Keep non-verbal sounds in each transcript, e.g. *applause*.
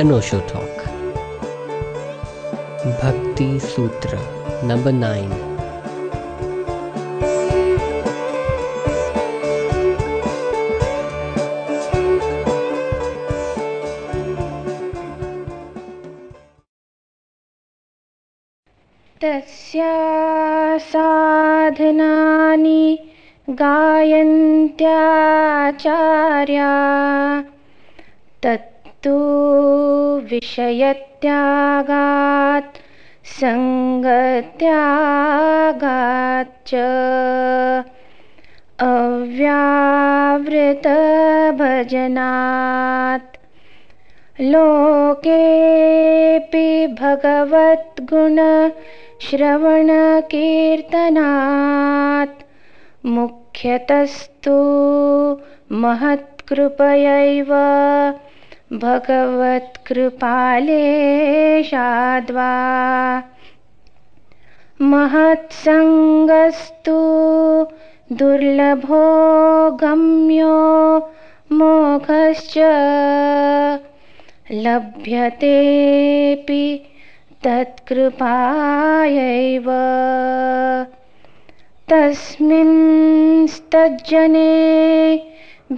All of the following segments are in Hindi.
अनोशो टॉक भक्ति सूत्र नंबर नाइन साधनानि गायन्त्याचार्या। तत्तु विषयत्यागात् सङ्गत्यागाच्च अव्यावृतभजनात्। लोकेऽपि भगवद्गुणश्रवणकीर्तनात् मुख्यतस्तु महत्कृपयैव भगवत्कृपालेशाद्वा महत्सङ्गस्तु दुर्लभो गम्यो मोक्षश्च लभ्यतेऽपि तत्कृपायैव। तस्मिंस्तज्जने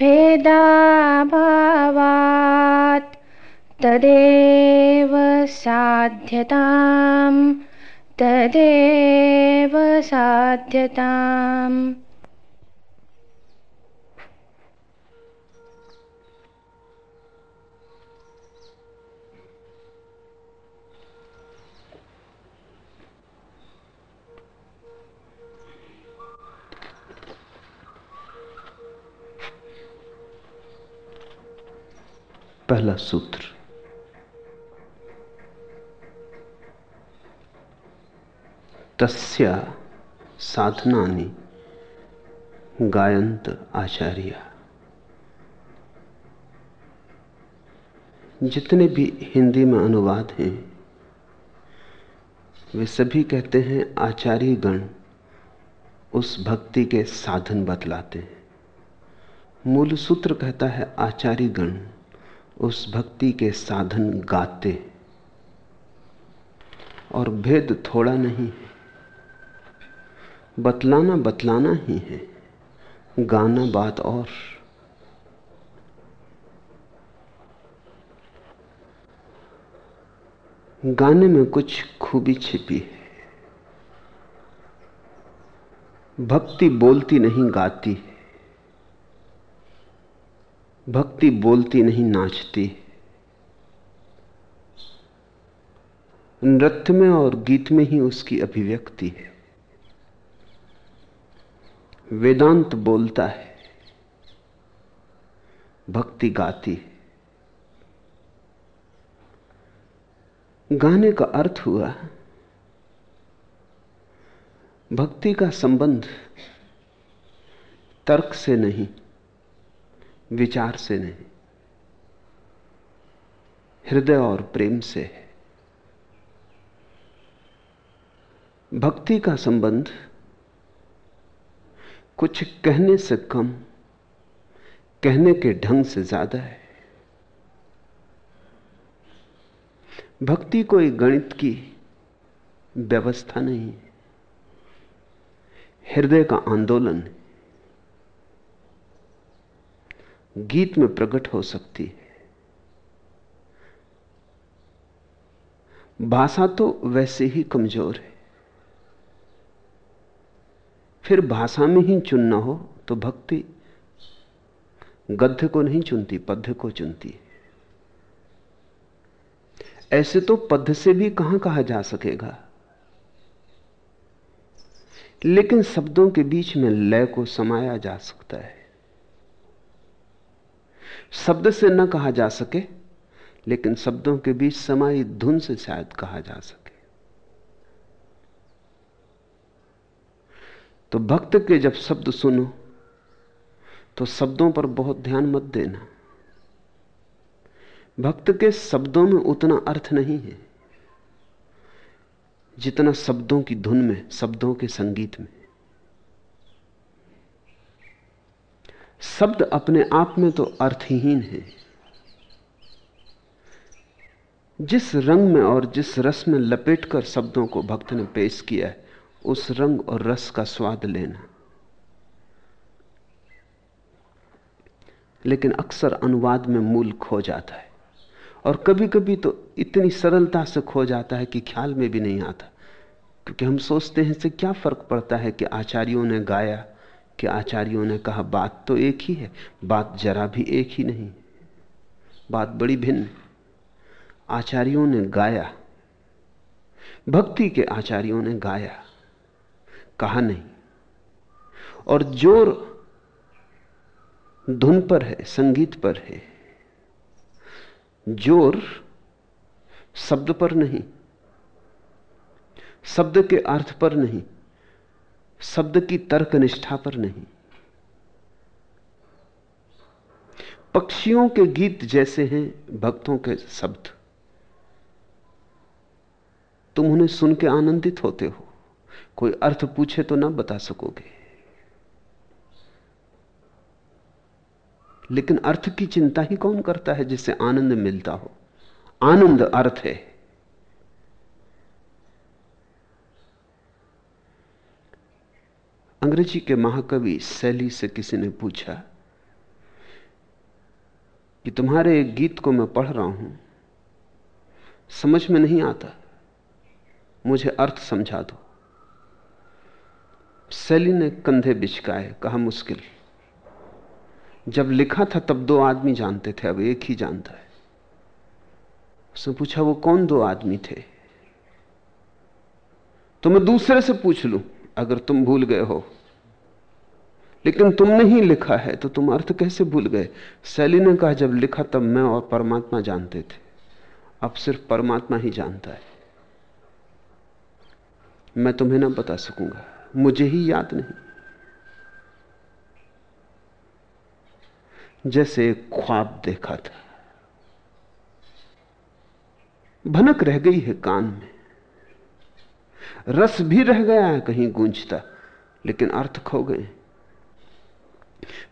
भेदाभावात् तदेव साध्यताम् तदेव साध्यताम् पहला सूत्र। तस्या साधनानि गायंत आचार्य। जितने भी हिंदी में अनुवाद हैं, वे सभी कहते हैं आचार्य गण उस भक्ति के साधन बतलाते हैं। मूल सूत्र कहता है आचार्य गण उस भक्ति के साधन गाते और भेद थोड़ा नहीं है। बतलाना बतलाना ही है। गाना बात और। गाने में कुछ खूबी छिपी है। भक्ति बोलती नहीं, गाती है। भक्ति बोलती नहीं, नाचती। नृत्य में और गीत में ही उसकी अभिव्यक्ति है। वेदांत बोलता है, भक्ति गाती गाने का अर्थ हुआ, भक्ति का संबंध तर्क से नहीं। विचार से नहीं, हृदय और प्रेम से है। भक्ति का संबंध कुछ कहने से कम, कहने के ढंग से ज़्यादा है। भक्ति कोई गणित की व्यवस्था नहीं हृदय का आंदोलन है। गीत में प्रकट हो सकती है। भाषा तो वैसे ही कमज़ोर है। फिर भाषा में ही चुनना हो तो भक्ति गद्य को नहीं चुनती, पद्य को चुनती है। ऐसे तो पद्य से भी कहाँ कहा जा सकेगा? लेकिन शब्दों के बीच में लय को समाया जा सकता है। शब्द से न कहा जा सके, लेकिन शब्दों के बीच समाई धुन से शायद कहा जा सके। तो भक्त के जब शब्द सुनो तो शब्दों पर बहुत ध्यान मत देना। भक्त के शब्दों में उतना अर्थ नहीं है, जितना शब्दों की धुन में, शब्दों के संगीत में। शब्द अपने आप में तो अर्थहीन है। जिस रंग में और जिस रस में लपेटकर शब्दों को भक्त ने पेश किया है, उस रंग और रस का स्वाद लेना। लेकिन अक्सर अनुवाद में मूल खो जाता है। और कभी कभी तो इतनी सरलता से खो जाता है कि ख्याल में भी नहीं आता, क्योंकि हम सोचते हैं इससे क्या फ़र्क पड़ता है कि आचार्यों ने गाया कि आचार्यों ने कहा, बात तो एक ही है, बात जरा भी एक ही नहीं बात बड़ी भिन्न आचार्यों ने गाया। भक्ति के आचार्यों ने गाया। कहा नहीं। और ज़ोर धुन पर है, संगीत पर है। ज़ोर शब्द पर नहीं। शब्द के अर्थ पर नहीं। शब्द की तर्क निष्ठा पर नहीं। पक्षियों के गीत जैसे हैं, भक्तों के शब्द। तुम उन्हें सुन के आनंदित होते हो। कोई अर्थ पूछे तो ना बता सकोगे। लेकिन अर्थ की चिंता ही कौन करता है जिससे आनंद मिलता हो? आनंद अर्थ है। अंग्रेज़ी के महाकवि शैली से किसी ने पूछा कि तुम्हारे एक गीत को मैं पढ़ रहा हूँ, समझ में नहीं आता, मुझे अर्थ समझा दो। शैली ने कंधे बिछकाए कहा मुश्किल। जब लिखा था तब दो आदमी जानते थे, अब एक ही जानता है। उसने पूछा, वो कौन दो आदमी थे? तो मैं दूसरे से पूछ लूँ। अगर तुम भूल गए हो। लेकिन तुमने ही लिखा है तो तुम अर्थ कैसे भूल गए? शैली ने कहा, जब लिखा तब मैं और परमात्मा जानते थे। अब सिर्फ़ परमात्मा ही जानता है। मैं तुम्हें ना बता सकूँगा। मुझे ही याद नहीं। जैसे एक ख्वाब देखा था। भनक रह गई है कान में। रस भी रह गया है, कहीं गूंजता। लेकिन अर्थ खो गए।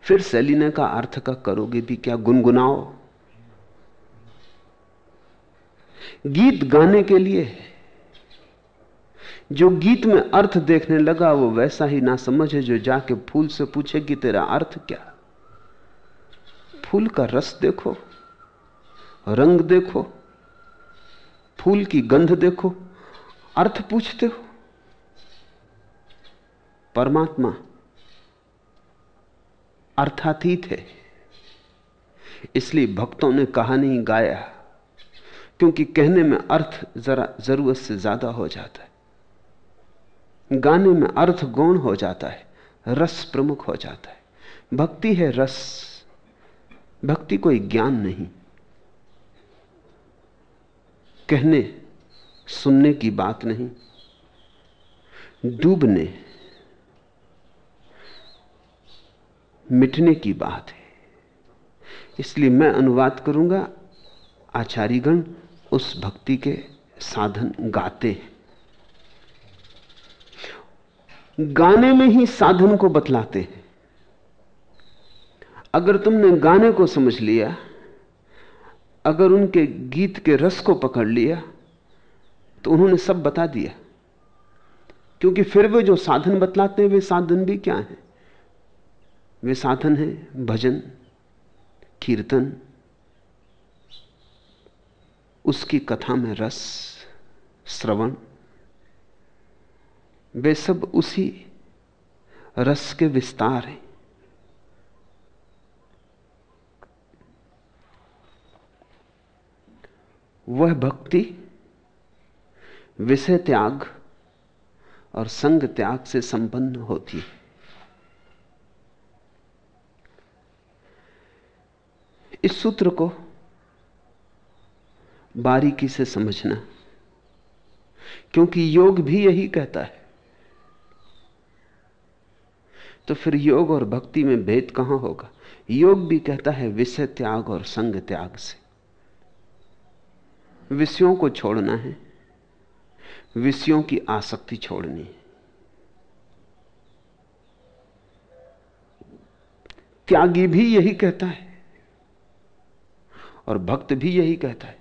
फिर सेलिना का अर्थ का करोगे भी क्या गुनगुनाओ? गीत गाने के लिए जो गीत में अर्थ देखने लगा, वो वैसा ही ना समझ जो जाके फूल से पूछे कि तेरा अर्थ क्या? फूल का रस देखो, रंग देखो, फूल की गंध देखो। अर्थ पूछते हो? परमात्मा अर्थातीत है। इसलिए भक्तों ने कहा नहीं गाया, क्योंकि कहने में अर्थ जरा ज़रूरत से ज़्यादा हो जाता है। गाने में अर्थ गौण हो जाता है, रस प्रमुख हो जाता है। भक्ति है रस, भक्ति कोई ज्ञान नहीं। कहने सुनने की बात नहीं। डूबने, मिटने की बात है। इसलिए मैं अनुवाद करूँगा, आचार्यगण उस भक्ति के साधन गाते हैं। गाने में ही साधन को बतलाते हैं। अगर तुमने गाने को समझ लिया, अगर उनके गीत के रस को पकड़ लिया तो उन्होंने सब बता दिया। क्योंकि फिर वे जो साधन बतलाते हैं, वे साधन भी क्या हैं? वे साधन हैं भजन, कीर्तन, उसकी कथा में रस, श्रवण। वे सब उसी रस के विस्तार हैं। वह भक्ति विषय त्याग और संग त्याग से संपन्न होती है। इस सूत्र को बारीकी से समझना, क्योंकि योग भी यही कहता है। तो फिर योग और भक्ति में भेद कहाँ होगा? योग भी कहता है विषय त्याग और संग त्याग से। विषयों को छोड़ना है। विषयों की आसक्ति छोड़नी। त्यागी भी यही कहता है और भक्त भी यही कहता है।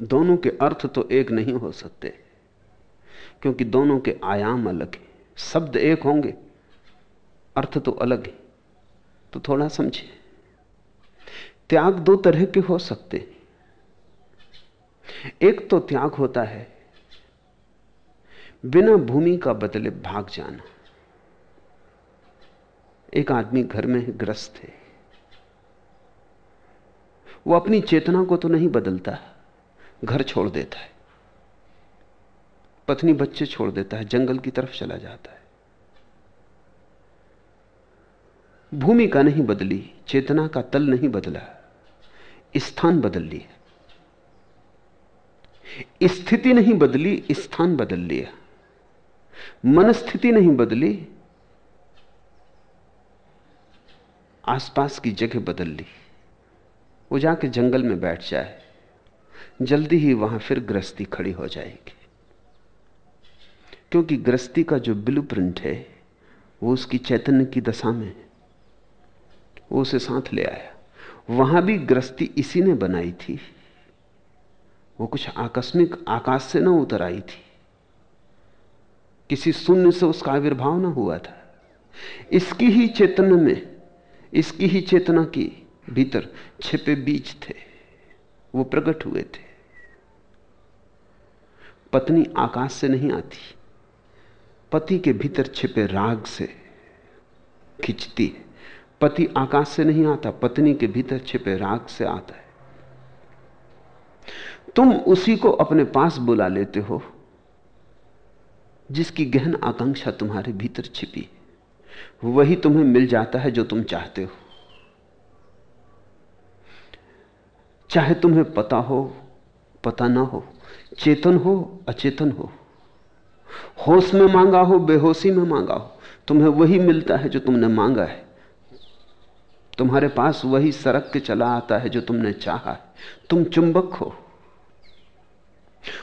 दोनों के अर्थ तो एक नहीं हो सकते, क्योंकि दोनों के आयाम अलग हैं। शब्द एक होंगे, अर्थ तो अलग है। तो थोड़ा समझे त्याग दो तरह के हो सकते एक तो त्याग होता है, बिना भूमि का बदले भाग जाना। एक आदमी घर में ग्रस्त है, वो अपनी चेतना को तो नहीं बदलता, घर छोड़ देता है, पत्नी बच्चे छोड़ देता है, जंगल की तरफ़ चला जाता है। भूमि का नहीं बदली, चेतना का तल नहीं बदला, स्थान बदल लिया। स्थिति नहीं बदली, स्थान बदल लिया। मनस्थिति नहीं बदली, आसपास की जगह बदल ली। वो जाके जंगल में बैठ जाए। जल्दी ही वहाँ फिर गृहस्थी खड़ी हो जाएगी। क्योंकि गृहस्थी का जो ब्लू प्रिंट है, वो उसकी चैतन्य की दशा में वो उसे साथ ले आया। वहाँ भी गृहस्थी इसी ने बनाई थी। वो कुछ आकस्मिक आकाश से ना उतर आई थी। किसी शून्य से उसका आविर्भाव ना हुआ था। इसकी ही चेतना में, इसकी ही चेतना की भीतर छिपे बीज थे। वो प्रकट हुए थे। पत्नी आकाश से नहीं आती। पति के भीतर छिपे राग से खिंचती है। पति आकाश से नहीं आता, पत्नी के भीतर छिपे राग से आता है। तुम उसी को अपने पास बुला लेते हो, जिसकी गहन आकांक्षा तुम्हारे भीतर छिपी। वही तुम्हें मिल जाता है जो तुम चाहते हो। चाहे तुम्हें पता हो, पता ना हो, चेतन हो, अचेतन हो। होश में मांगा हो, बेहोशी में मांगा हो, तुम्हें वही मिलता है जो तुमने मांगा है। तुम्हारे पास वही सरक के चला आता है जो तुमने चाहा है। तुम चुंबक हो।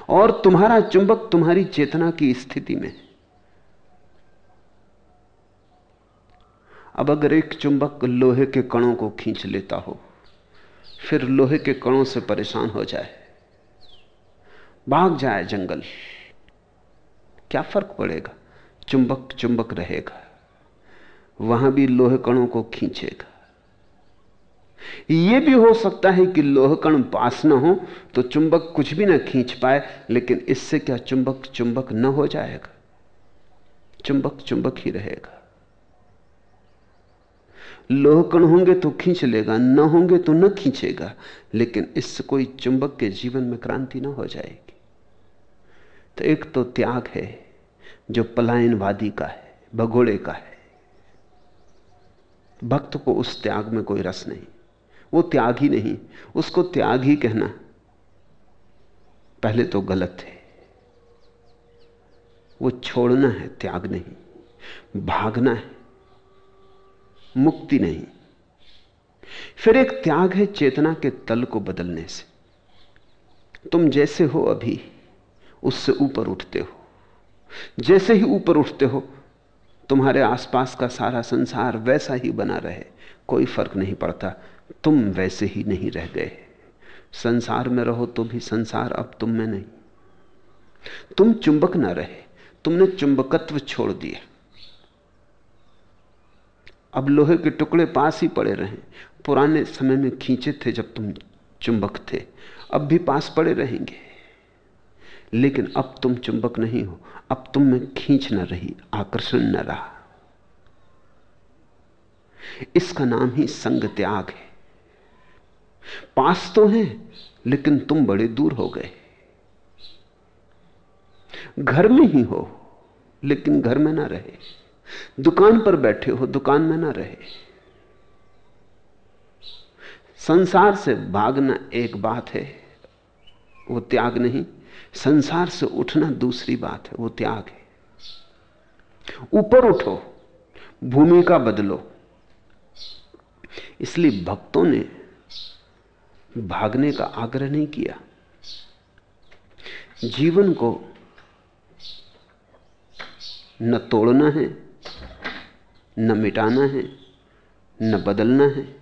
और तुम्हारा चुंबक तुम्हारी चेतना की स्थिति में अब अगर एक चुंबक लोहे के कणों को खींच लेता हो, फिर लोहे के कणों से परेशान हो जाए। भाग जाए जंगल। क्या फ़र्क पड़ेगा? चुंबक चुंबक रहेगा। वहाँ भी लोहे कणों को खींचेगा। यह भी हो सकता है कि लोह कण पास ना हो तो चुंबक कुछ भी ना खींच पाए, लेकिन इससे क्या चुंबक चुंबक न हो जाएगा? चुंबक चुंबक ही रहेगा। लोह कण होंगे तो खींच लेगा, न होंगे तो न खींचेगा, लेकिन इससे कोई चुंबक के जीवन में क्रांति ना हो जाएगी। तो एक तो त्याग है, जो पलायनवादी का है, भगोड़े का है। भक्त को उस त्याग में कोई रस नहीं। वो त्याग ही नहीं, उसको त्याग ही कहना पहले तो गलत है। वो छोड़ना है, त्याग नहीं, भागना है, मुक्ति नहीं। फिर एक त्याग है चेतना के तल को बदलने से। तुम जैसे हो अभी, उससे ऊपर उठते हो। जैसे ही ऊपर उठते हो, तुम्हारे आसपास का सारा संसार वैसा ही बना रहे, कोई फ़र्क नहीं पड़ता। तुम वैसे ही नहीं रह गए। संसार में रहो तो भी संसार अब तुम में नहीं। तुम चुंबक ना रहे, तुमने चुंबकत्व छोड़ दिया। अब लोहे के टुकड़े पास ही पड़े रहे। पुराने समय में खींचे थे जब तुम चुंबक थे, अब भी पास पड़े रहेंगे। लेकिन अब तुम चुंबक नहीं हो, अब तुम में खींच न रही, आकर्षण न रहा। इसका नाम ही संग त्याग है। पास तो हैं, लेकिन तुम बड़े दूर हो गए। घर में ही हो, लेकिन घर में ना रहे। दुकान पर बैठे हो, दुकान में ना रहे। संसार से भागना एक बात है, वो त्याग नहीं। संसार से उठना दूसरी बात है, वो त्याग है। ऊपर उठो भूमिका बदलो। इसलिए भक्तों ने भागने का आग्रह नहीं किया। जीवन को न तोड़ना है, न मिटाना है, न बदलना है।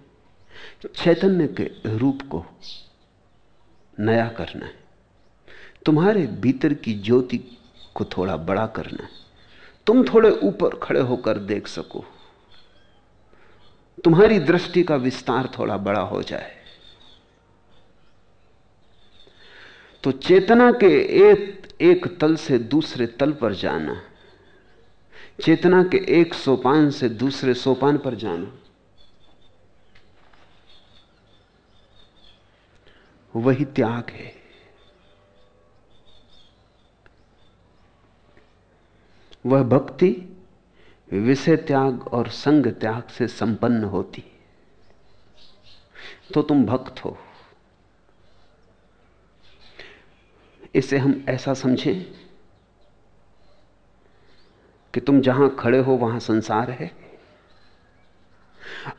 चैतन्य के रूप को नया करना है। तुम्हारे भीतर की ज्योति को थोड़ा बड़ा करना है। तुम थोड़े ऊपर खड़े होकर देख सको। तुम्हारी दृष्टि का विस्तार थोड़ा बड़ा हो जाए। तो चेतना के एक एक तल से दूसरे तल पर जाना। चेतना के एक सोपान से दूसरे सोपान पर जाना। वही त्याग है। वह भक्ति विषय त्याग और संग त्याग से संपन्न होती। तो तुम भक्त हो। इसे हम ऐसा समझें कि तुम जहाँ खड़े हो वहाँ संसार है।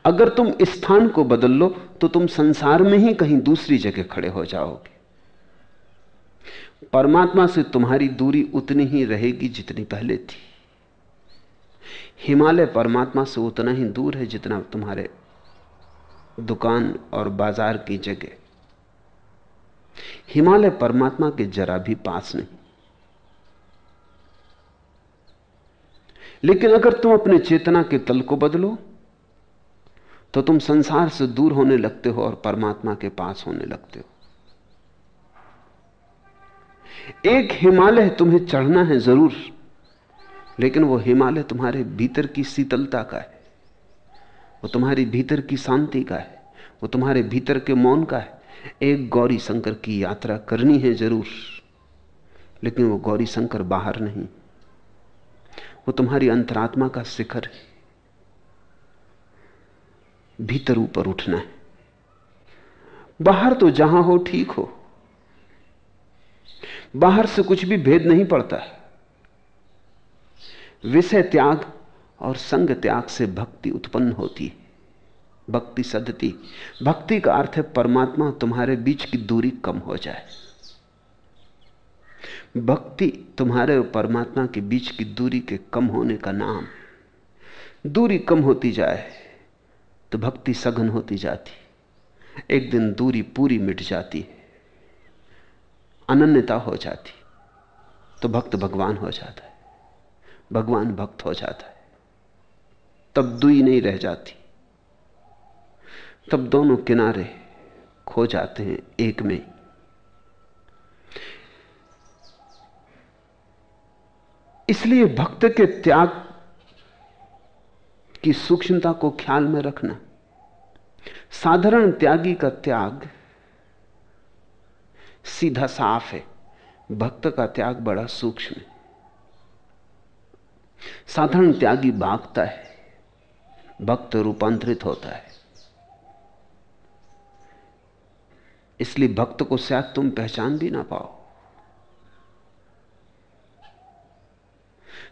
अगर तुम स्थान को बदल लो तो तुम संसार में ही कहीं दूसरी जगह खड़े हो जाओगे। परमात्मा से तुम्हारी दूरी उतनी ही रहेगी जितनी पहले थी। हिमालय परमात्मा से उतना ही दूर है जितना तुम्हारे दुकान और बाज़ार की जगह। हिमालय परमात्मा के जरा भी पास नहीं। लेकिन अगर तुम अपने चेतना के तल को बदलो तो तुम संसार से दूर होने लगते हो और परमात्मा के पास होने लगते हो। एक हिमालय तुम्हें चढ़ना है ज़रूर, लेकिन वो हिमालय तुम्हारे भीतर की शीतलता का है। वो तुम्हारी भीतर की शांति का है। वो तुम्हारे भीतर के मौन का है। एक गौरी शंकर की यात्रा करनी है ज़रूर, लेकिन वो गौरी शंकर बाहर नहीं। वो तुम्हारी अंतरात्मा का शिखर है। भीतर ऊपर उठना है। बाहर तो जहाँ हो ठीक हो। बाहर से कुछ भी भेद नहीं पड़ता। है विषय त्याग और संग त्याग से भक्ति उत्पन्न होती है। भक्ति सदती भक्ति का अर्थ है परमात्मा तुम्हारे बीच की दूरी कम हो जाए। भक्ति तुम्हारे और परमात्मा के बीच की दूरी के कम होने का नाम। दूरी कम होती जाए तो भक्ति सघन होती जाती। एक दिन दूरी पूरी मिट जाती अनन्यता हो जाती। तो भक्त भगवान हो जाता है। भगवान भक्त हो जाता है। तब दुई नहीं रह जाती। तब दोनों किनारे खो जाते हैं एक में। इसलिए भक्त के त्याग की सूक्ष्मता को ख्याल में रखना, साधारण त्यागी का त्याग सीधा साफ़ है। भक्त का त्याग बड़ा सूक्ष्म है। साधारण त्यागी भागता है, भक्त रूपांतरित होता है। इसलिए भक्त को शायद तुम पहचान भी ना पाओ।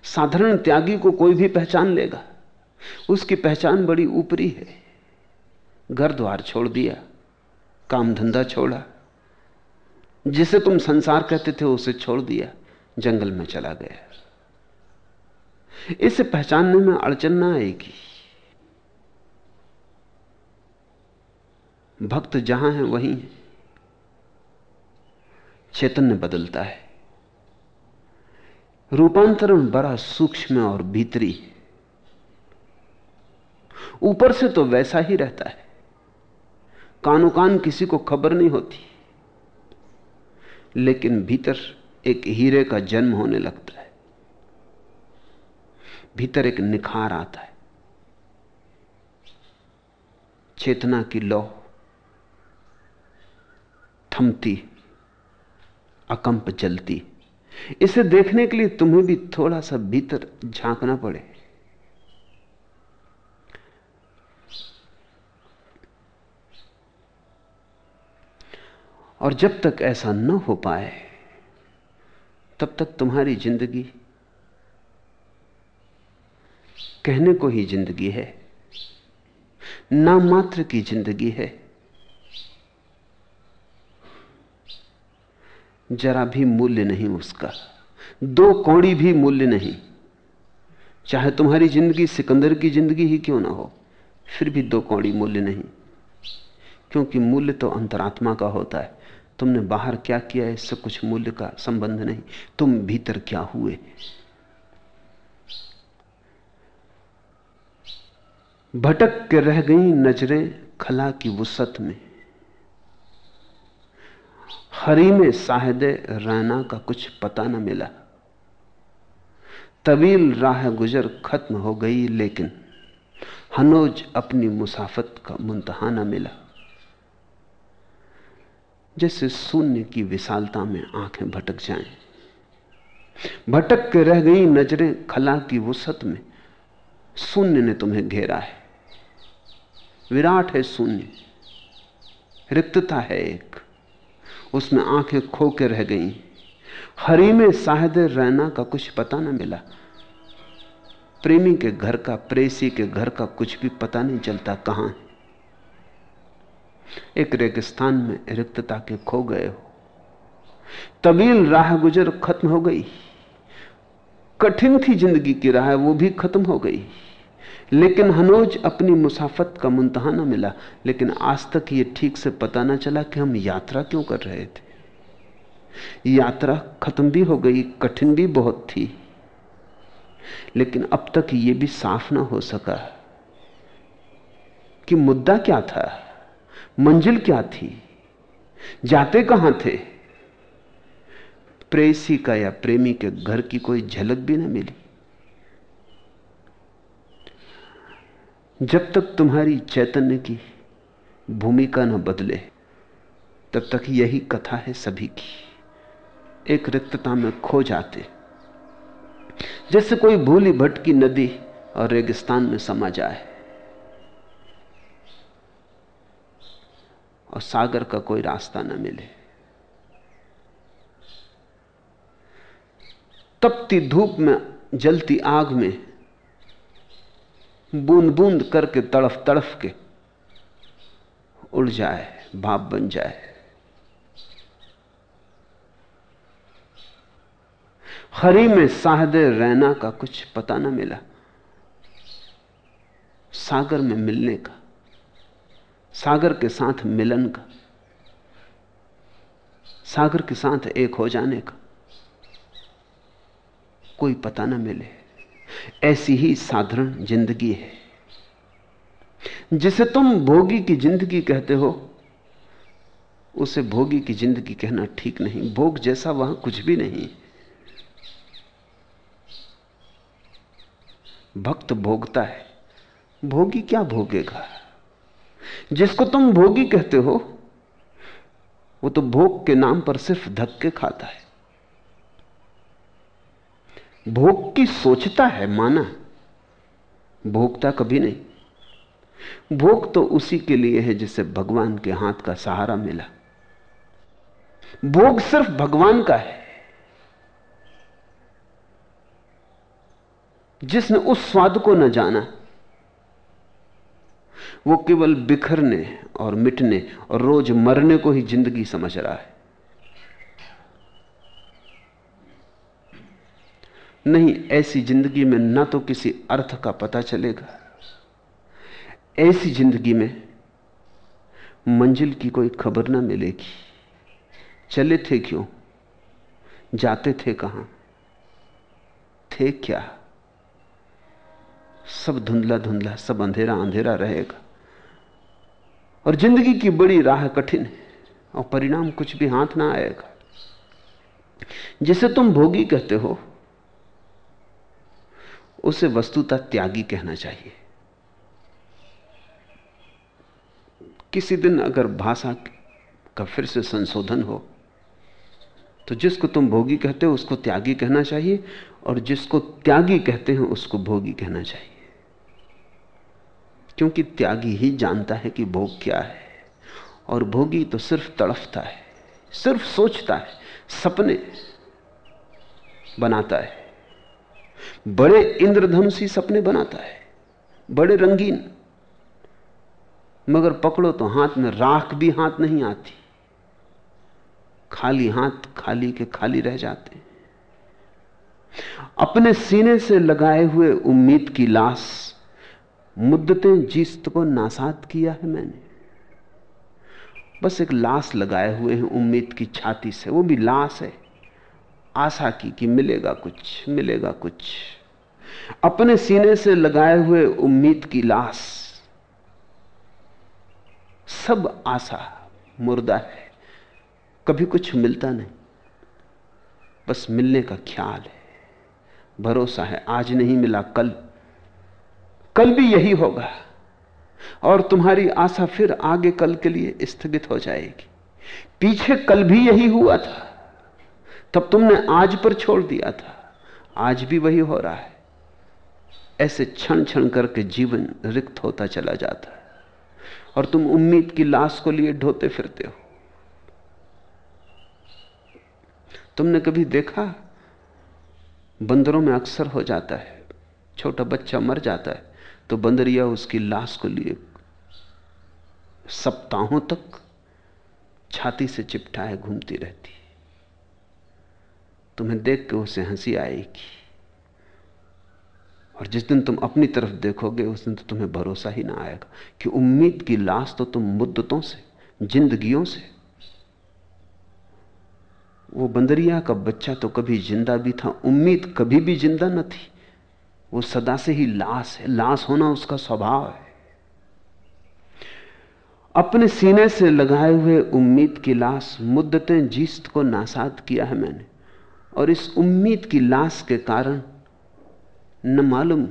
साधारण त्यागी को कोई भी पहचान लेगा। उसकी पहचान बड़ी ऊपरी है। घर द्वार छोड़ दिया, काम धंधा छोड़ा। जिसे तुम संसार कहते थे उसे छोड़ दिया, जंगल में चला गया। इसे पहचानने में अड़चन ना आएगी। भक्त जहाँ है वहीं है। चैतन्य बदलता है। रूपांतरण बड़ा सूक्ष्म और भीतरी ऊपर से तो वैसा ही रहता है। कानो कान किसी को खबर नहीं होती। लेकिन भीतर एक हीरे का जन्म होने लगता है। भीतर एक निखार आता है। चेतना की लौ थमती अकंप जलती इसे देखने के लिए तुम्हें भी थोड़ा सा भीतर झांकना पड़े। और जब तक ऐसा न हो पाए, तब तक तुम्हारी ज़िंदगी कहने को ही ज़िंदगी है। नाम मात्र की ज़िंदगी है। जरा भी मूल्य नहीं उसका। दो कौड़ी भी मूल्य नहीं। चाहे तुम्हारी ज़िंदगी सिकंदर की ज़िंदगी ही क्यों ना हो, फिर भी दो कौड़ी मूल्य नहीं। क्योंकि मूल्य तो अंतरात्मा का होता है। तुमने बाहर क्या किया इससे कुछ मूल्य का संबंध नहीं। तुम भीतर क्या हुए? भटक के रह गई नज़रें खला की वसत में। हरी में साहदे रैना का कुछ पता न मिला। तवील राह गुजर खत्म हो गई, लेकिन हनोज अपनी मुसाफत का मुंतहा न मिला। जैसे शून्य की विशालता में आँखें भटक जाएँ। भटक के रह गई नज़रें खला की वसत में। शून्य ने तुम्हें घेरा है। विराट है शून्य। रिक्तता है एक। उसमें आँखें खो के रह गई। हरी में शायद रहना का कुछ पता ना मिला। प्रेमी के घर का, प्रेसी के घर का कुछ भी पता नहीं चलता कहाँ है। एक रेगिस्तान में रिक्तता के खो गए हो। तवील राह गुजर खत्म हो गई। कठिन थी ज़िंदगी की राह, वो भी खत्म हो गई। लेकिन हनोज अपनी मुसाफत का मुंतहा ना मिला, लेकिन आज तक ये ठीक से पता ना चला कि हम यात्रा क्यों कर रहे थे। यात्रा खत्म भी हो गई, कठिन भी बहुत थी, लेकिन अब तक ये भी साफ़ ना हो सका कि मुद्दा क्या था, मंजिल क्या थी, जाते कहाँ थे? प्रेसी का या प्रेमी के घर की कोई झलक भी ना मिली। जब तक तुम्हारी चैतन्य की भूमिका न बदले, तब तक यही कथा है सभी की। एक रिक्तता में खो जाते। जैसे कोई भूली भटकी नदी और रेगिस्तान में समा जाए, और सागर का कोई रास्ता न मिले। तपती धूप में जलती आग में बूंद बूंद करके तड़फ तड़फ के, उड़ जाए, भाप बन जाए। हरी में साहदे रैना का कुछ पता ना मिला। सागर में मिलने का, सागर के साथ मिलन का, सागर के साथ एक हो जाने का कोई पता ना मिले। ऐसी ही साधारण ज़िंदगी है। जिसे तुम भोगी की ज़िंदगी कहते हो, उसे भोगी की ज़िंदगी कहना ठीक नहीं। भोग जैसा वहाँ कुछ भी नहीं। भक्त भोगता है। भोगी क्या भोगेगा? जिसको तुम भोगी कहते हो, वो तो भोग के नाम पर सिर्फ़ धक्के खाता है। भोग की सोचता है माना। भोगता कभी नहीं। भोग तो उसी के लिए है जिसे भगवान के हाथ का सहारा मिला। भोग सिर्फ़ भगवान का है। जिसने उस स्वाद को न जाना, वो केवल बिखरने और मिटने और रोज मरने को ही ज़िंदगी समझ रहा है। नहीं, ऐसी ज़िंदगी में ना तो किसी अर्थ का पता चलेगा। ऐसी ज़िंदगी में मंजिल की कोई खबर ना मिलेगी। चले थे क्यों? जाते थे कहाँ? थे क्या? सब धुंधला धुंधला, सब अंधेरा अंधेरा रहेगा। और ज़िंदगी की बड़ी राह कठिन है, और परिणाम कुछ भी हाथ ना आएगा। जिसे तुम भोगी कहते हो उसे वस्तुतः त्यागी कहना चाहिए। किसी दिन अगर भाषा का फिर से संशोधन हो तो जिसको तुम भोगी कहते हो उसको त्यागी कहना चाहिए, और जिसको त्यागी कहते हैं उसको भोगी कहना चाहिए। क्योंकि त्यागी ही जानता है कि भोग क्या है, और भोगी तो सिर्फ़ तड़फता है, सिर्फ़ सोचता है, सपने बनाता है। बड़े इंद्रधनुषी सपने बनाता है, बड़े रंगीन। मगर पकड़ो तो हाथ में राख भी हाथ नहीं आती। खाली हाथ खाली के खाली रह जाते अपने सीने से लगाए हुए उम्मीद की लाश, मुद्दतें जीस्त को नासात किया है मैंने। बस एक लाश लगाए हुए हैं उम्मीद की छाती से, वो भी लाश है। आशा की कि मिलेगा कुछ मिलेगा कुछ। अपने सीने से लगाए हुए उम्मीद की लाश। सब आशा मुर्दा है। कभी कुछ मिलता नहीं। बस मिलने का ख्याल है। भरोसा है। आज नहीं मिला, कल। कल भी यही होगा। और तुम्हारी आशा फिर आगे कल के लिए स्थगित हो जाएगी। पीछे कल भी यही हुआ था। तब तुमने आज पर छोड़ दिया था। आज भी वही हो रहा है। ऐसे क्षण क्षण करके जीवन रिक्त होता चला जाता है। और तुम उम्मीद की लाश को लिए ढोते फिरते हो। तुमने कभी देखा? बंदरों में अक्सर हो जाता है। छोटा बच्चा मर जाता है तो बंदरिया उसकी लाश को लिए सप्ताहों तक छाती से चिपटाए घूमती रहती तुम्हें देख के उसे हँसी आएगी। और जिस दिन तुम अपनी तरफ़ देखोगे, उस दिन तो तुम्हें भरोसा ही ना आएगा कि उम्मीद की लाश तो तुम मुद्दतों से, जिंदगियों से। वो बंदरिया का बच्चा तो कभी ज़िंदा भी था, उम्मीद कभी भी ज़िंदा न थी। वो सदा से ही लाश है, लाश होना उसका स्वभाव है। अपने सीने से लगाए हुए उम्मीद की लाश, मुद्दतें जीस्त को नासाद किया है मैंने। और इस उम्मीद की लाश के कारण न मालूम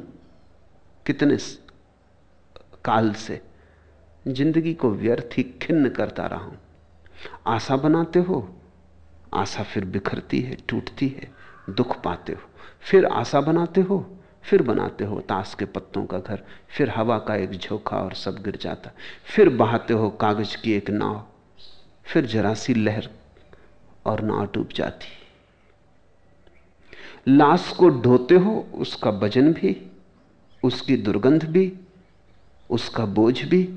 कितने काल से ज़िंदगी को व्यर्थ ही खिन्न करता रहा हूँ। आशा बनाते हो, आशा फिर बिखरती है, टूटती है, दुख पाते हो। फिर आशा बनाते हो, फिर बनाते हो। ताश के पत्तों का घर, फिर हवा का एक झोंका और सब गिर जाता। फिर बहाते हो कागज़ की एक नाव, फिर जरा सी लहर और नाव डूब जाती। लाश को ढोते हो, उसका वज़न भी, उसकी दुर्गंध भी, उसका बोझ भी,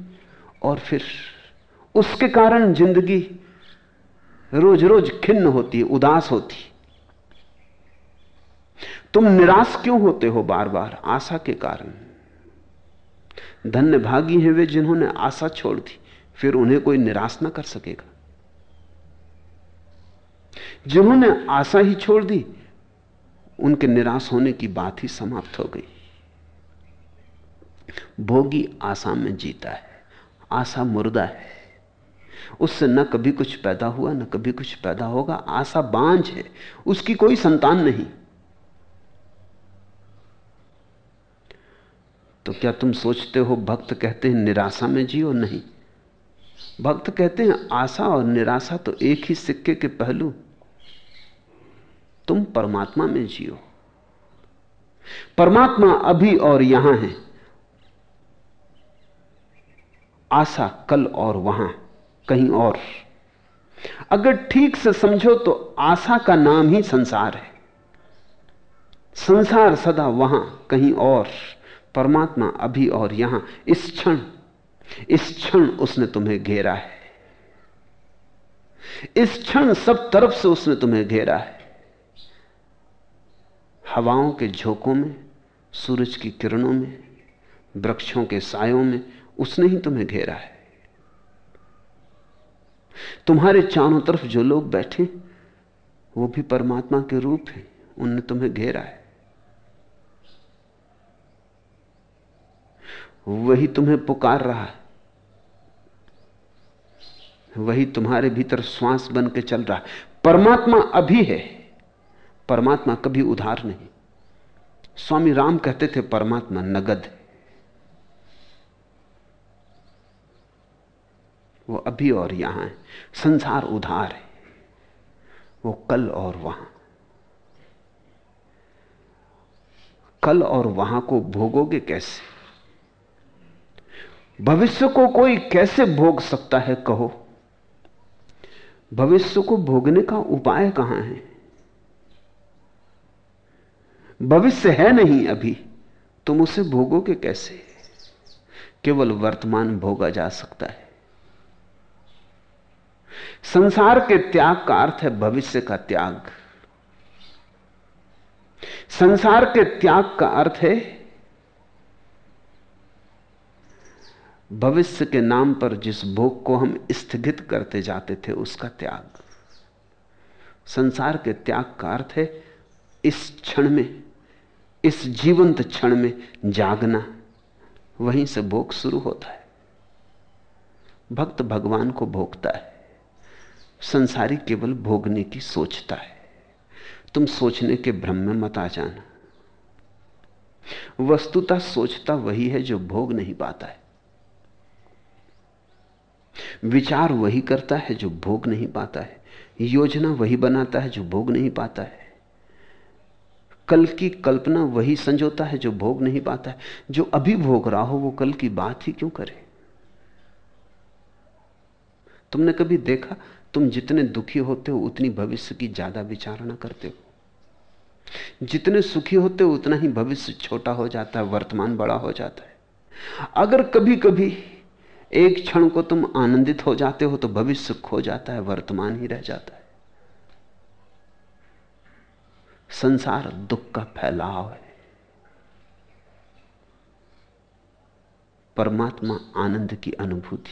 और फिर उसके कारण ज़िंदगी रोज रोज खिन्न होती, उदास होती। तुम निराश क्यों होते हो बार बार आशा के कारण। धन्य भागी हैं वे जिन्होंने आशा छोड़ दी, फिर उन्हें कोई निराश ना कर सकेगा। जिन्होंने आशा ही छोड़ दी उनके निराश होने की बात ही समाप्त हो गई। भोगी आशा में जीता है, आशा मुर्दा है। उससे न कभी कुछ पैदा हुआ, न कभी कुछ पैदा होगा। आशा बांझ है, उसकी कोई संतान नहीं। तो क्या तुम सोचते हो भक्त कहते हैं, निराशा में जियो? नहीं। भक्त कहते हैं, आशा और निराशा तो एक ही सिक्के के पहलू। तुम परमात्मा में जियो। परमात्मा अभी और यहाँ है। आशा कल और वहाँ, कहीं और। अगर ठीक से समझो तो आशा का नाम ही संसार है। संसार सदा वहाँ, कहीं और। परमात्मा अभी और यहाँ। इस क्षण इस क्षण उसने तुम्हें घेरा है। इस क्षण सब तरफ़ से उसने तुम्हें घेरा है। हवाओं के झोंकों में, सूरज की किरणों में, वृक्षों के सायों में, उसने ही तुम्हें घेरा है। तुम्हारे चारों तरफ़ जो लोग बैठे, वो भी परमात्मा के रूप हैं, उनने तुम्हें घेरा है। वही तुम्हें पुकार रहा है। वही तुम्हारे भीतर श्वास बन के चल रहा है। परमात्मा अभी है। परमात्मा कभी उधार नहीं। स्वामी राम कहते थे, परमात्मा नगद है। वो अभी और यहाँ है। संसार उधार है। वो कल और वहाँ। कल और वहाँ को भोगोगे कैसे? भविष्य को कोई कैसे भोग सकता है, कहो? भविष्य को भोगने का उपाय कहाँ है? भविष्य है नहीं अभी। तुम उसे भोगोगे कैसे? केवल वर्तमान भोगा जा सकता है। संसार के त्याग का अर्थ है भविष्य का त्याग। संसार के त्याग का अर्थ है भविष्य के नाम पर जिस भोग को हम स्थगित करते जाते थे, उसका त्याग। संसार के त्याग का अर्थ है इस क्षण में इस जीवंत क्षण में जागना, वहीं से भोग शुरू होता है। भक्त भगवान को भोगता है। संसारी केवल भोगने की सोचता है। तुम सोचने के भ्रम में मत आ जाना। वस्तुता सोचता वही है जो भोग नहीं पाता है। विचार वही करता है जो भोग नहीं पाता है। योजना वही बनाता है जो भोग नहीं पाता है। कल की कल्पना वही संजोता है जो भोग नहीं पाता है। जो अभी भोग रहा हो, वो कल की बात ही क्यों करे? तुमने कभी देखा, तुम जितने दुखी होते हो, उतनी भविष्य की ज़्यादा विचारणा करते हो। जितने सुखी होते हो, उतना ही भविष्य छोटा हो जाता है, वर्तमान बड़ा हो जाता है। अगर कभी कभी एक क्षण को तुम आनंदित हो जाते हो तो भविष्य खो जाता है, वर्तमान ही रह जाता है। संसार दुख का फैलाव है। परमात्मा आनंद की अनुभूति।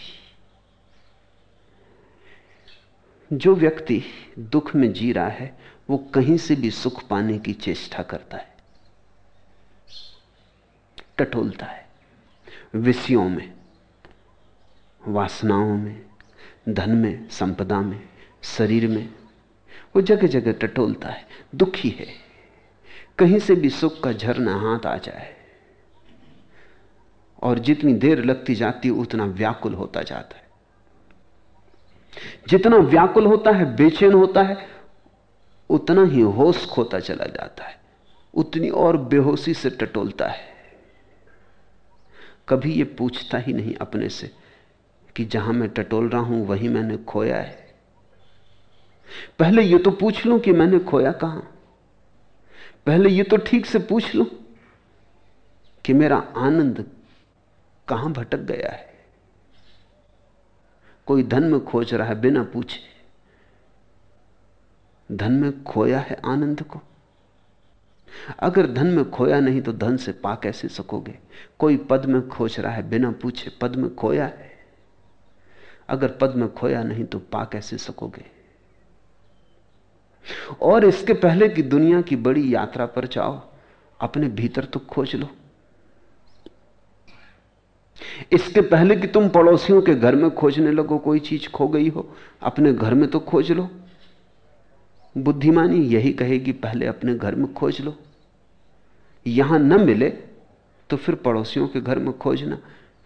जो व्यक्ति दुख में जी रहा है, वो कहीं से भी सुख पाने की चेष्टा करता है। टटोलता है। विषयों में, वासनाओं में, धन में, संपदा में, शरीर में वो जगह जगह टटोलता है, दुखी है। कहीं से भी सुख का झरना हाथ आ जाए। और जितनी देर लगती जाती, उतना व्याकुल होता जाता है। जितना व्याकुल होता है, बेचैन होता है, उतना ही होश खोता चला जाता है। उतनी और बेहोशी से टटोलता है। कभी यह पूछता ही नहीं अपने से कि जहाँ मैं टटोल रहा हूँ, वहीं मैंने खोया है। पहले यह तो पूछ लूँ कि मैंने खोया कहाँ? पहले यह तो ठीक से पूछ लूँ कि मेरा आनंद कहाँ भटक गया है? कोई धन में खोज रहा है बिना पूछे। धन में खोया है आनंद को। अगर धन में खोया नहीं तो धन से पा कैसे सकोगे। कोई पद में खोज रहा है बिना पूछे, पद में खोया है। अगर पद में खोया नहीं तो पा कैसे सकोगे। और इसके पहले कि दुनिया की बड़ी यात्रा पर जाओ, अपने भीतर तो खोज लो। इसके पहले कि तुम पड़ोसियों के घर में खोजने लगो, कोई चीज़ खो गई हो, अपने घर में तो खोज लो। बुद्धिमानी यही कहेगी, पहले अपने घर में खोज लो। यहाँ न मिले तो फिर पड़ोसियों के घर में खोजना,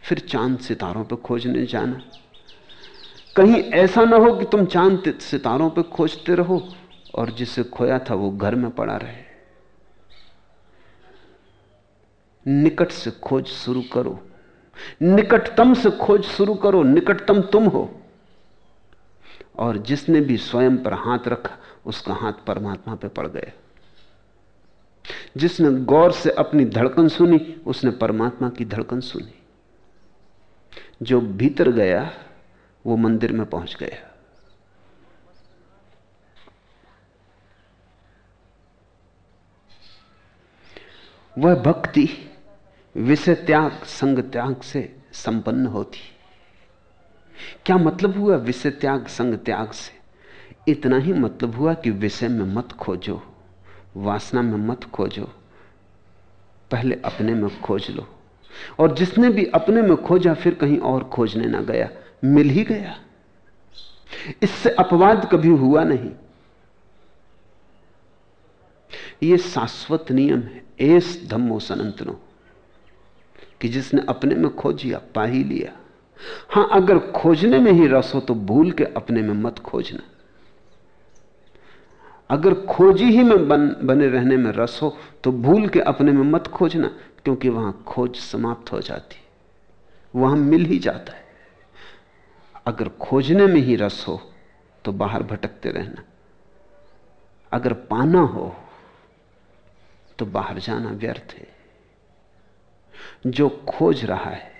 फिर चाँद सितारों पर खोजने जाना। कहीं ऐसा ना हो कि तुम चाँद सितारों पर खोजते रहो। और जिसे खोया था वो घर में पड़ा रहे। निकट से खोज शुरू करो। निकटतम से खोज शुरू करो। निकटतम तुम हो। और जिसने भी स्वयं पर हाथ रखा, उसका हाथ परमात्मा पे पड़ गया। जिसने गौर से अपनी धड़कन सुनी, उसने परमात्मा की धड़कन सुनी। जो भीतर गया, वो मंदिर में पहुँच गया। वह भक्ति विषय त्याग, संग त्याग से संपन्न होती। क्या मतलब हुआ विषय त्याग, संग त्याग से? इतना ही मतलब हुआ कि विषय में मत खोजो, वासना में मत खोजो, पहले अपने में खोज लो। और जिसने भी अपने में खोजा, फिर कहीं और खोजने ना गया, मिल ही गया। इससे अपवाद कभी हुआ नहीं। यह शाश्वत नियम है। एस धम्मो सनंतनो कि जिसने अपने में खोजिया पा ही लिया। हाँ अगर खोजने में ही रस हो तो भूल के अपने में मत खोजना। अगर खोजी ही में बन, बने रहने में रस हो तो भूल के अपने में मत खोजना क्योंकि वहाँ खोज समाप्त हो जाती। वहाँ मिल ही जाता है। अगर खोजने में ही रस हो तो बाहर भटकते रहना। अगर पाना हो तो बाहर जाना व्यर्थ है। जो खोज रहा है,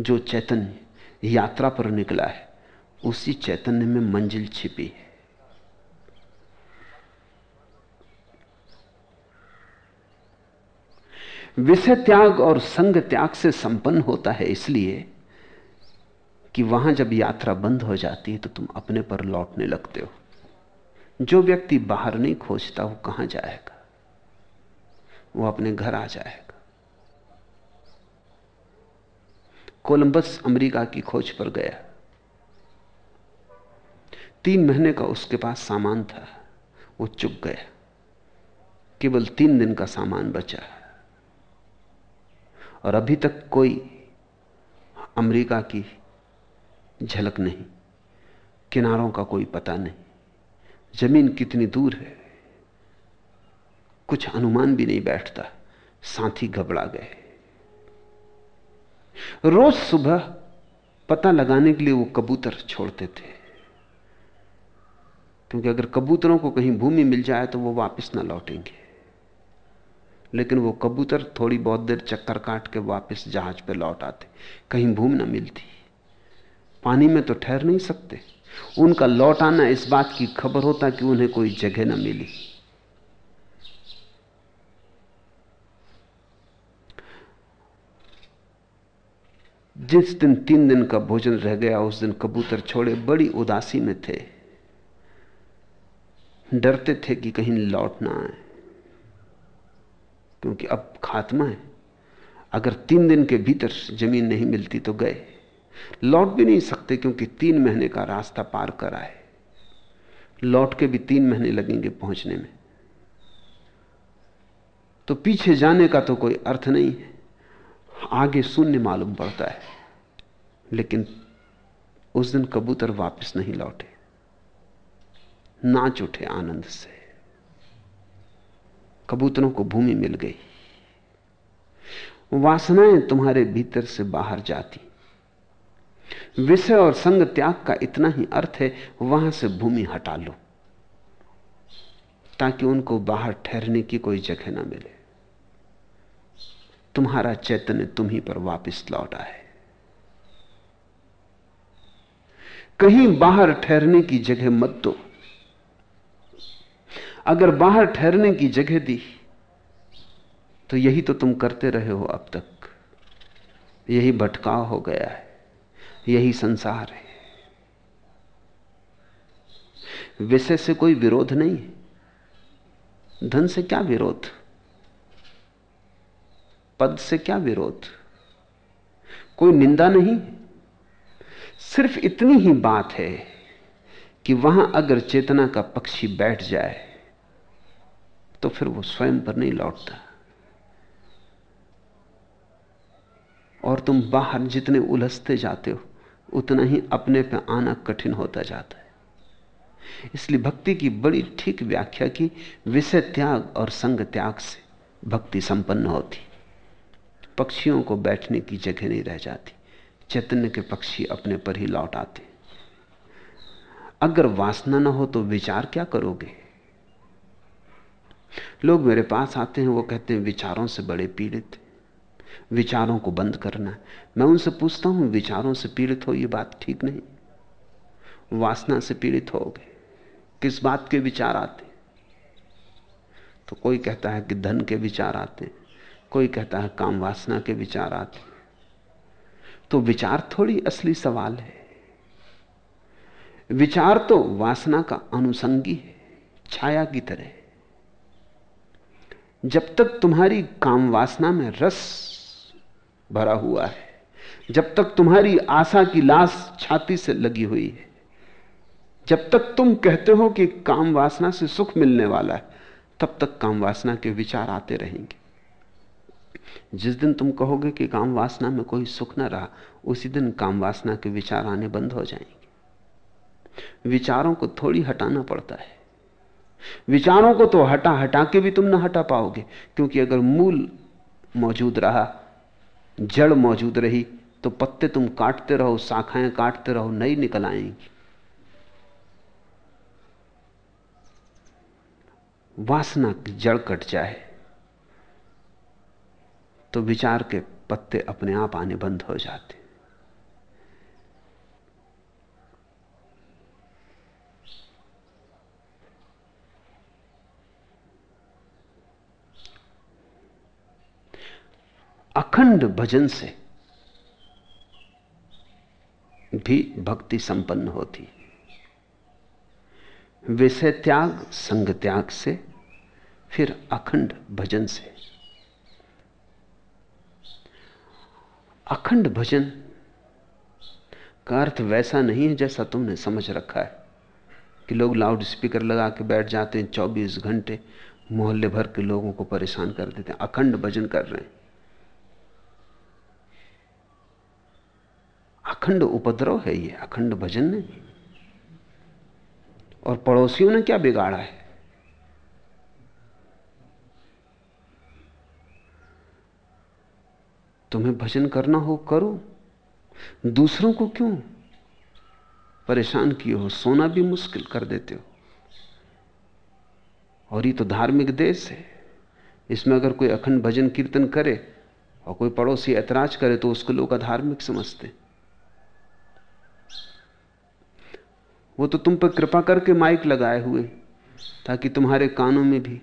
जो चैतन्य यात्रा पर निकला है, उसी चैतन्य में मंजिल छिपी है। विषय त्याग और संग त्याग से संपन्न होता है इसलिए कि वहाँ जब यात्रा बंद हो जाती है तो तुम अपने पर लौटने लगते हो। जो व्यक्ति बाहर नहीं खोजता वो कहाँ जाएगा? वो अपने घर आ जाएगा। कोलंबस अमेरिका की खोज पर गया। तीन महीने का उसके पास सामान था। वो चुक गया। केवल तीन दिन का सामान बचा। और अभी तक कोई अमेरिका की झलक नहीं। किनारों का कोई पता नहीं। ज़मीन कितनी दूर है। कुछ अनुमान भी नहीं बैठता। साथी घबरा गए। रोज सुबह पता लगाने के लिए वो कबूतर छोड़ते थे। क्योंकि अगर कबूतरों को कहीं भूमि मिल जाए तो वो वापस ना लौटेंगे। लेकिन वो कबूतर थोड़ी बहुत देर चक्कर काट के वापस जहाज़ पे लौट आते। कहीं भूमि ना मिलती। पानी में तो ठहर नहीं सकते। उनका लौट आना इस बात की खबर होता कि उन्हें कोई जगह ना मिली। जिस दिन तीन दिन का भोजन रह गया, उस दिन कबूतर छोड़े बड़ी उदासी में थे। डरते थे कि कहीं लौट ना आए। क्योंकि अब खात्मा है। अगर तीन दिन के भीतर ज़मीन नहीं मिलती तो गए। लौट भी नहीं सकते क्योंकि तीन महीने का रास्ता पार कर आए। लौट के भी तीन महीने लगेंगे पहुँचने में। तो पीछे जाने का तो कोई अर्थ नहीं है। आगे शून्य मालूम पड़ता है। लेकिन उस दिन कबूतर वापस नहीं लौटे। नाच उठे आनंद से। कबूतरों को भूमि मिल गई। वासनाएँ तुम्हारे भीतर से बाहर जाती। विषय और संग त्याग का इतना ही अर्थ है, वहाँ से भूमि हटा लो। ताकि उनको बाहर ठहरने की कोई जगह ना मिले। तुम्हारा चैतन्य तुम ही पर वापस लौट आए। कहीं बाहर ठहरने की जगह मत दो। अगर बाहर ठहरने की जगह दी तो यही तो तुम करते रहे हो अब तक। यही भटकाव हो गया है, यही संसार है। विषय से कोई विरोध नहीं धन से क्या विरोध? पद से क्या विरोध? कोई निंदा नहीं? सिर्फ़ इतनी ही बात है कि वहाँ अगर चेतना का पक्षी बैठ जाए तो फिर वो स्वयं पर नहीं लौटता। और तुम बाहर जितने उलझते जाते हो, उतना ही अपने पे आना कठिन होता जाता है। इसलिए भक्ति की बड़ी ठीक व्याख्या की, विषय त्याग और संग त्याग से भक्ति संपन्न होती। पक्षियों को बैठने की जगह नहीं रह जाती। चैतन्य के पक्षी अपने पर ही लौट आते। अगर वासना ना हो तो विचार क्या करोगे? लोग मेरे पास आते हैं, वो कहते हैं, विचारों से बड़े पीड़ित। विचारों को बंद करना। है मैं उनसे पूछता हूँ, विचारों से पीड़ित हो, ये बात ठीक नहीं। वासना से पीड़ित हो किस बात के विचार आते? तो कोई कहता है कि धन के विचार आते कोई कहता है काम वासना के विचार आते तो विचार थोड़ी असली सवाल है। विचार तो वासना का अनुसंगी है, छाया की तरह जब तक तुम्हारी काम वासना में रस भरा हुआ है, जब तक तुम्हारी आशा की लाश छाती से लगी हुई है, जब तक तुम कहते हो कि काम वासना से सुख मिलने वाला है, तब तक काम वासना के विचार आते रहेंगे। जिस दिन तुम कहोगे कि काम वासना में कोई सुख ना रहा, उसी दिन काम वासना के विचार आने बंद हो जाएँगे। विचारों को थोड़ी हटाना पड़ता है। विचारों को तो हटा हटा के भी तुम ना हटा पाओगे, क्योंकि अगर मूल मौजूद रहा, जड़ मौजूद रही तो पत्ते तुम काटते रहो, शाखाएँ काटते रहो, नई निकल आएँगी। वासना की जड़ कट जाए। तो विचार के पत्ते अपने आप आने बंद हो जाते अखंड भजन से भी भक्ति संपन्न होती विषय त्याग, संग त्याग से, फिर अखंड भजन से। अखंड भजन? का अर्थ वैसा नहीं है जैसा तुमने समझ रखा है कि लोग लाउड स्पीकर लगा के बैठ जाते हैं, चौबीस घंटे मोहल्ले भर के लोगों को परेशान कर देते हैं, अखंड भजन कर रहे हैं। अखंड उपद्रव है ये, अखंड भजन नहीं और पड़ोसियों ने क्या बिगाड़ा है? तुम्हें भजन करना हो, करो। दूसरों को क्यों? परेशान किए हो, सोना भी मुश्किल कर देते हो। और ये तो धार्मिक देश है। इसमें अगर कोई अखंड भजन कीर्तन करे और कोई पड़ोसी ऐतराज करे तो उसको लोग अधार्मिक समझते। वो तो तुम पर कृपा करके माइक लगाए हुए, ताकि तुम्हारे कानों में भी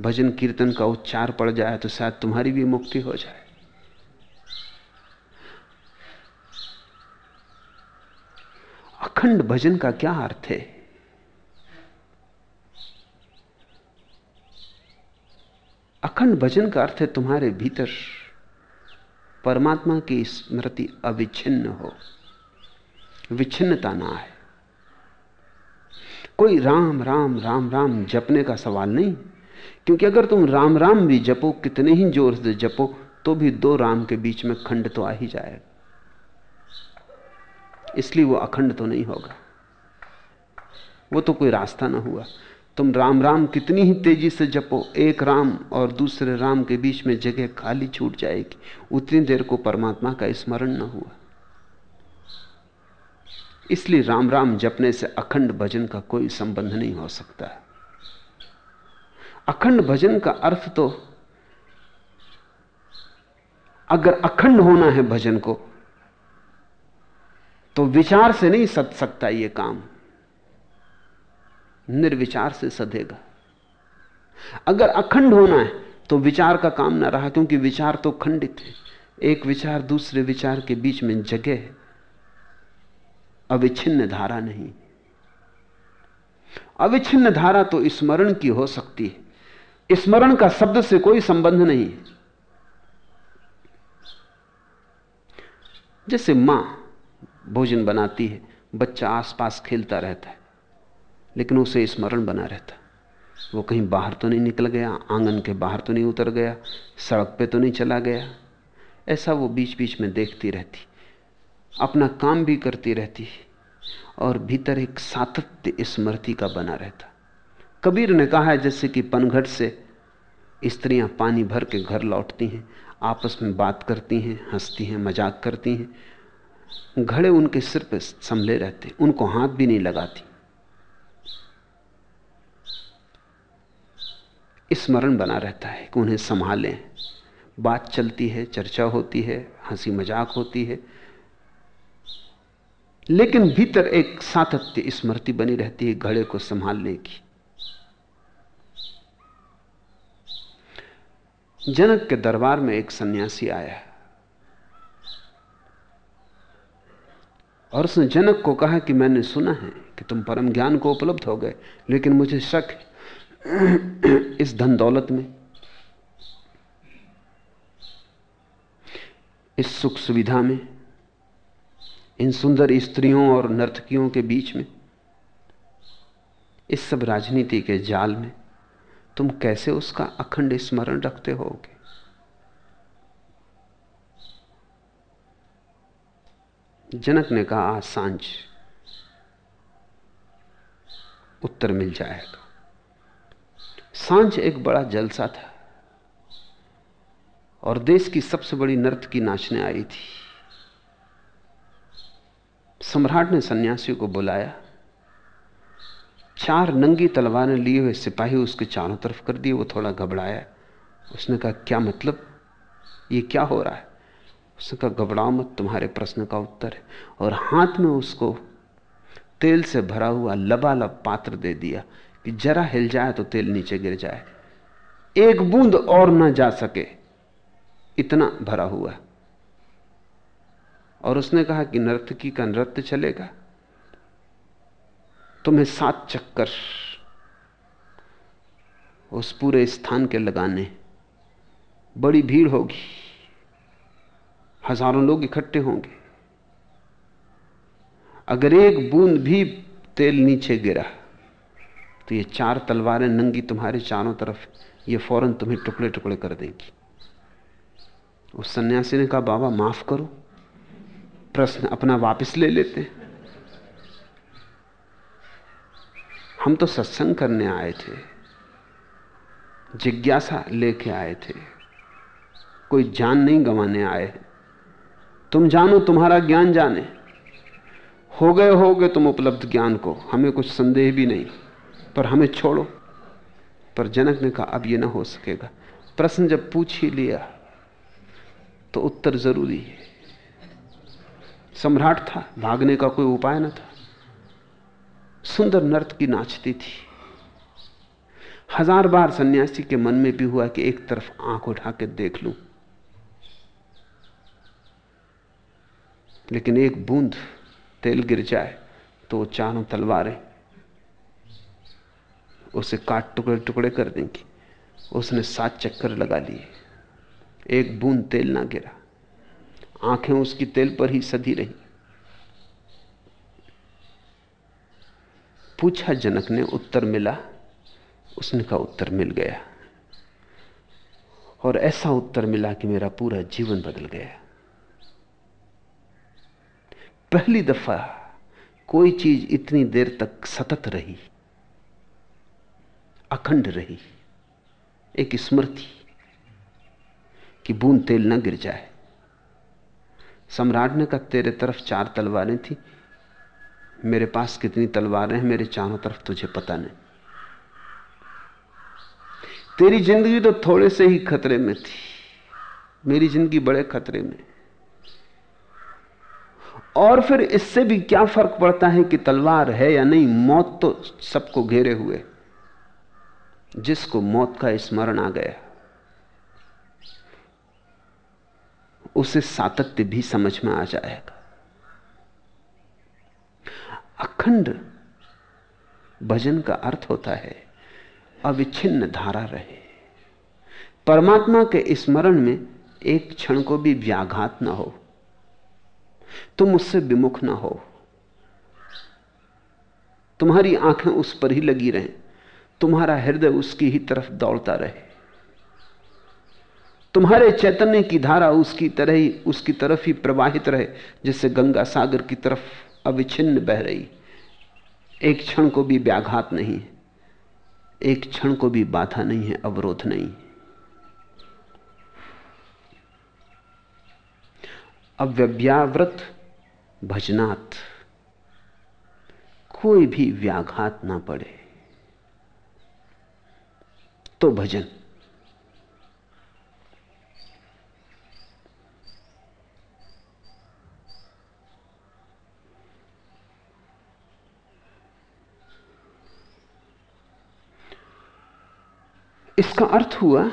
भजन कीर्तन का उच्चार पड़ जाए तो शायद तुम्हारी भी मुक्ति हो जाए। अखंड भजन का क्या अर्थ है? अखंड भजन का अर्थ है तुम्हारे भीतर परमात्मा की स्मृति अविच्छिन्न हो, विच्छिन्नता ना आए। कोई राम राम राम राम जपने का सवाल नहीं, क्योंकि अगर तुम राम राम भी जपो, कितने ही ज़ोर से जपो तो भी दो राम के बीच में खंड तो आ ही जाएगा। इसलिए वो अखंड तो नहीं होगा। वो तो कोई रास्ता ना हुआ। तुम राम राम कितनी ही तेज़ी से जपो, एक राम और दूसरे राम के बीच में जगह खाली छूट जाएगी। उतनी देर को परमात्मा का स्मरण ना हुआ। इसलिए राम राम जपने से अखंड भजन का कोई संबंध नहीं हो सकता। है अखंड भजन का अर्थ तो अगर अखंड होना है भजन को तो विचार से नहीं सद सकता यह काम। निर्विचार से सधेगा अगर अखंड होना है तो विचार का काम ना रहा, क्योंकि विचार तो खंडित है। एक विचार दूसरे विचार के बीच में जगह है। अविच्छिन्न धारा नहीं। अविच्छिन्न धारा तो स्मरण की हो सकती है। स्मरण का शब्द से कोई संबंध नहीं जैसे माँ भोजन बनाती है, बच्चा आसपास खेलता रहता है, लेकिन उसे स्मरण बना रहता वो कहीं बाहर तो नहीं निकल गया, आँगन के बाहर तो नहीं उतर गया, सड़क पे तो नहीं चला गया। ऐसा वो बीच बीच में देखती रहती, अपना काम भी करती रहती और भीतर एक सातत्य स्मृति का बना रहता। कबीर ने कहा है, जैसे कि पनघट से स्त्रियाँ पानी भर के घर लौटती हैं, आपस में बात करती हैं, हंसती हैं, मज़ाक करती हैं घड़े उनके सिर पर संभले रहते, उनको हाथ भी नहीं लगाती। स्मरण बना रहता है कि उन्हें संभालें। बात चलती है, चर्चा होती है, हँसी मज़ाक होती है। लेकिन भीतर एक सातत्य स्मृति बनी रहती है घड़े को संभालने की। जनक के दरबार में एक सन्यासी आया। और उसने जनक को कहा कि मैंने सुना है कि तुम परम ज्ञान को उपलब्ध हो गए, लेकिन मुझे शक है *clears throat* इस धन दौलत में। इस सुख सुविधा में, इन सुंदर स्त्रियों और नर्तकियों के बीच में, इस सब राजनीति के जाल में, तुम कैसे उसका अखंड स्मरण रखते होगे? जनक ने कहा, आज साँझ उत्तर मिल जाएगा। साँझ एक बड़ा जलसा था और देश की सबसे बड़ी नृत्य की नाचने आई थी। सम्राट ने सन्यासी को बुलाया। चार नंगी तलवारें लिए हुए सिपाही उसके चारों तरफ़ कर दिए, वो थोड़ा घबराया। उसने कहा, क्या मतलब? ये क्या हो रहा है? उसने कहा घबराओ मत, तुम्हारे प्रश्न का उत्तर है। और हाथ में उसको तेल से भरा हुआ लबालब पात्र दे दिया कि जरा हिल जाए तो तेल नीचे गिर जाए। एक बूंद और ना जा सके, इतना भरा हुआ। और उसने कहा कि नर्तकी का नृत्य चलेगा। तुम्हें सात चक्कर उस पूरे स्थान के लगाने, बड़ी भीड़ होगी। हज़ारों लोग इकट्ठे होंगे। अगर एक बूंद भी तेल नीचे गिरा तो ये चार तलवारें नंगी तुम्हारे चारों तरफ़, ये फ़ौरन तुम्हें टुकड़े टुकड़े कर देंगी। उस सन्यासी ने कहा, बाबा, माफ़ करो। प्रश्न अपना वापस ले लेते हैं। हम तो सत्संग करने आए थे। जिज्ञासा लेके आए थे। कोई जान नहीं गंवाने आए तुम जानो, तुम्हारा ज्ञान जाने। हो गए हो गए तुम उपलब्ध ज्ञान को। हमें कुछ संदेह भी नहीं, पर हमें छोड़ो। पर जनक ने कहा, अब यह ना हो सकेगा। प्रश्न जब पूछ ही लिया तो उत्तर ज़रूरी है। सम्राट था, भागने का कोई उपाय न था। सुंदर नर्त की नाचती थी। हज़ार बार सन्यासी के मन में भी हुआ कि एक तरफ़ आँख उठा के देख लूँ। लेकिन एक बूंद तेल गिर जाए तो चारों तलवारें उसे काट टुकड़े टुकड़े कर देंगी। उसने सात चक्कर लगा लिए। एक बूंद तेल ना गिरा। आँखें उसकी तेल पर ही सधी रही। पूछा जनक ने उत्तर मिला। उसने कहा, उत्तर मिल गया। और ऐसा उत्तर मिला कि मेरा पूरा जीवन बदल गया। पहली दफ़ा कोई चीज़ इतनी देर तक सतत रही, अखंड रही, एक स्मृति कि बूंद तेल न गिर जाए। सम्राट ने कहा, तेरे तरफ़ चार तलवारें थी, मेरे पास कितनी तलवारें हैं, मेरे चारों तरफ़ तुझे पता नहीं। तेरी ज़िंदगी तो थोड़े से ही खतरे में थी, मेरी ज़िंदगी बड़े खतरे में और फिर इससे भी क्या फ़र्क पड़ता है कि तलवार है या नहीं, मौत तो सबको घेरे हुए। जिसको मौत का स्मरण आ गया, उसे सातत्य भी समझ में आ जाएगा। अखंड भजन का अर्थ होता है, अविच्छिन्न धारा रहे। परमात्मा के स्मरण में एक क्षण को भी व्याघात ना हो। तुम उससे विमुख ना हो। तुम्हारी आँखें उस पर ही लगी रहें। तुम्हारा हृदय उसकी ही तरफ़ दौड़ता रहे। तुम्हारे चैतन्य की धारा उसकी तरह ही, उसकी तरफ़ ही प्रवाहित रहे जैसे गंगा सागर की तरफ़ अविच्छिन्न बह रही। एक क्षण को भी व्याघात नहीं, एक क्षण को भी बाधा नहीं है, अवरोध नहीं। अव्यव्यावृत भजनात्। कोई भी व्याघात ना पड़े। तो भजन। इसका अर्थ हुआ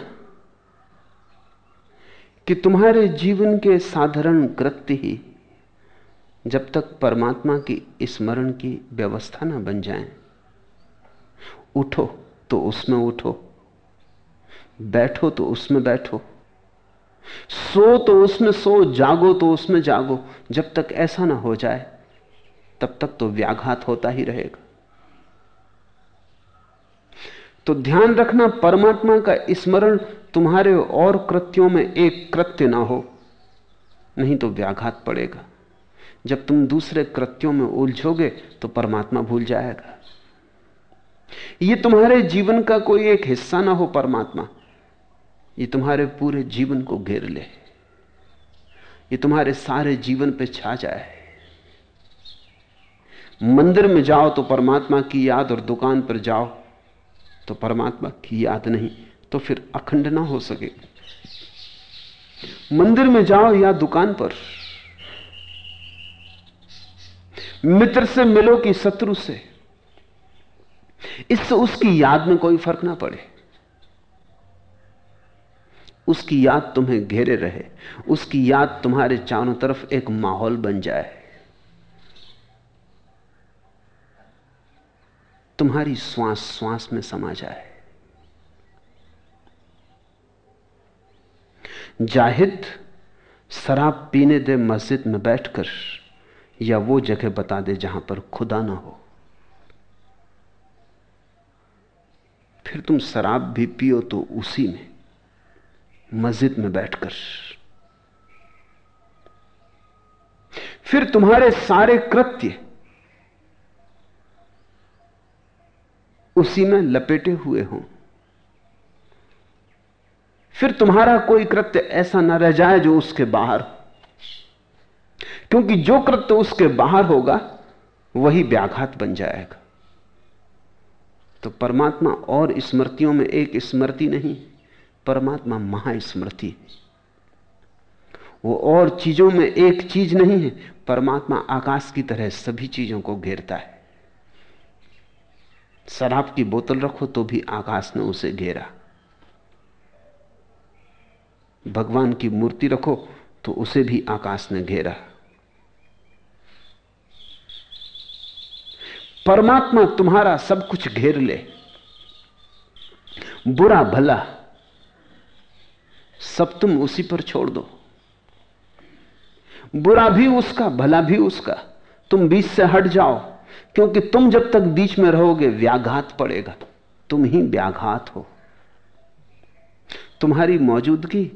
कि तुम्हारे जीवन के साधारण कृत्य ही जब तक परमात्मा की स्मरण की व्यवस्था ना बन जाए। उठो तो उसमें उठो, बैठो तो उसमें बैठो, सो तो उसमें सो, जागो तो उसमें जागो। जब तक ऐसा ना हो जाए, तब तक तो व्याघात होता ही रहेगा। तो ध्यान रखना, परमात्मा का स्मरण तुम्हारे और कृत्यों में एक कृत्य ना हो, नहीं तो व्याघात पड़ेगा। जब तुम दूसरे कृत्यों में उलझोगे तो परमात्मा भूल जाएगा। यह तुम्हारे जीवन का कोई एक हिस्सा ना हो, परमात्मा। ये तुम्हारे पूरे जीवन को घेर ले। ये तुम्हारे सारे जीवन पे छा जाए। मंदिर में जाओ तो परमात्मा की याद और दुकान पर जाओ। तो परमात्मा की याद नहीं तो फिर अखंड ना हो सके। मंदिर में जाओ या दुकान पर, मित्र से मिलो कि शत्रु से, इससे उसकी याद में कोई फ़र्क ना पड़े। उसकी याद तुम्हें घेरे रहे, उसकी याद तुम्हारे चारों तरफ़ एक माहौल बन जाए। तुम्हारी श्वास श्वास में समा जाए। जाहिद, शराब पीने दे मस्जिद में बैठकर या वो जगह बता दे जहाँ पर खुदा ना हो। फिर तुम शराब भी पियो तो उसी में, मस्जिद में बैठकर। फिर तुम्हारे सारे कृत्य उसी में लपेटे हुए हों। फिर तुम्हारा कोई कृत्य ऐसा ना रह जाए जो उसके बाहर क्योंकि जो कृत्य उसके बाहर होगा, वही व्याघात बन जाएगा। तो परमात्मा और स्मृतियों में एक स्मृति नहीं, परमात्मा महास्मृति। वो और चीज़ों में एक चीज़ नहीं है, परमात्मा आकाश की तरह सभी चीज़ों को घेरता है। शराब की बोतल रखो तो भी आकाश ने उसे घेरा। भगवान की मूर्ति रखो तो उसे भी आकाश ने घेरा। परमात्मा तुम्हारा सब कुछ घेर ले। बुरा भला सब तुम उसी पर छोड़ दो। बुरा भी उसका, भला भी उसका। तुम बीच से हट जाओ। क्योंकि तुम जब तक बीच में रहोगे, व्याघात पड़ेगा। तुम ही व्याघात हो। तुम्हारी मौजूदगी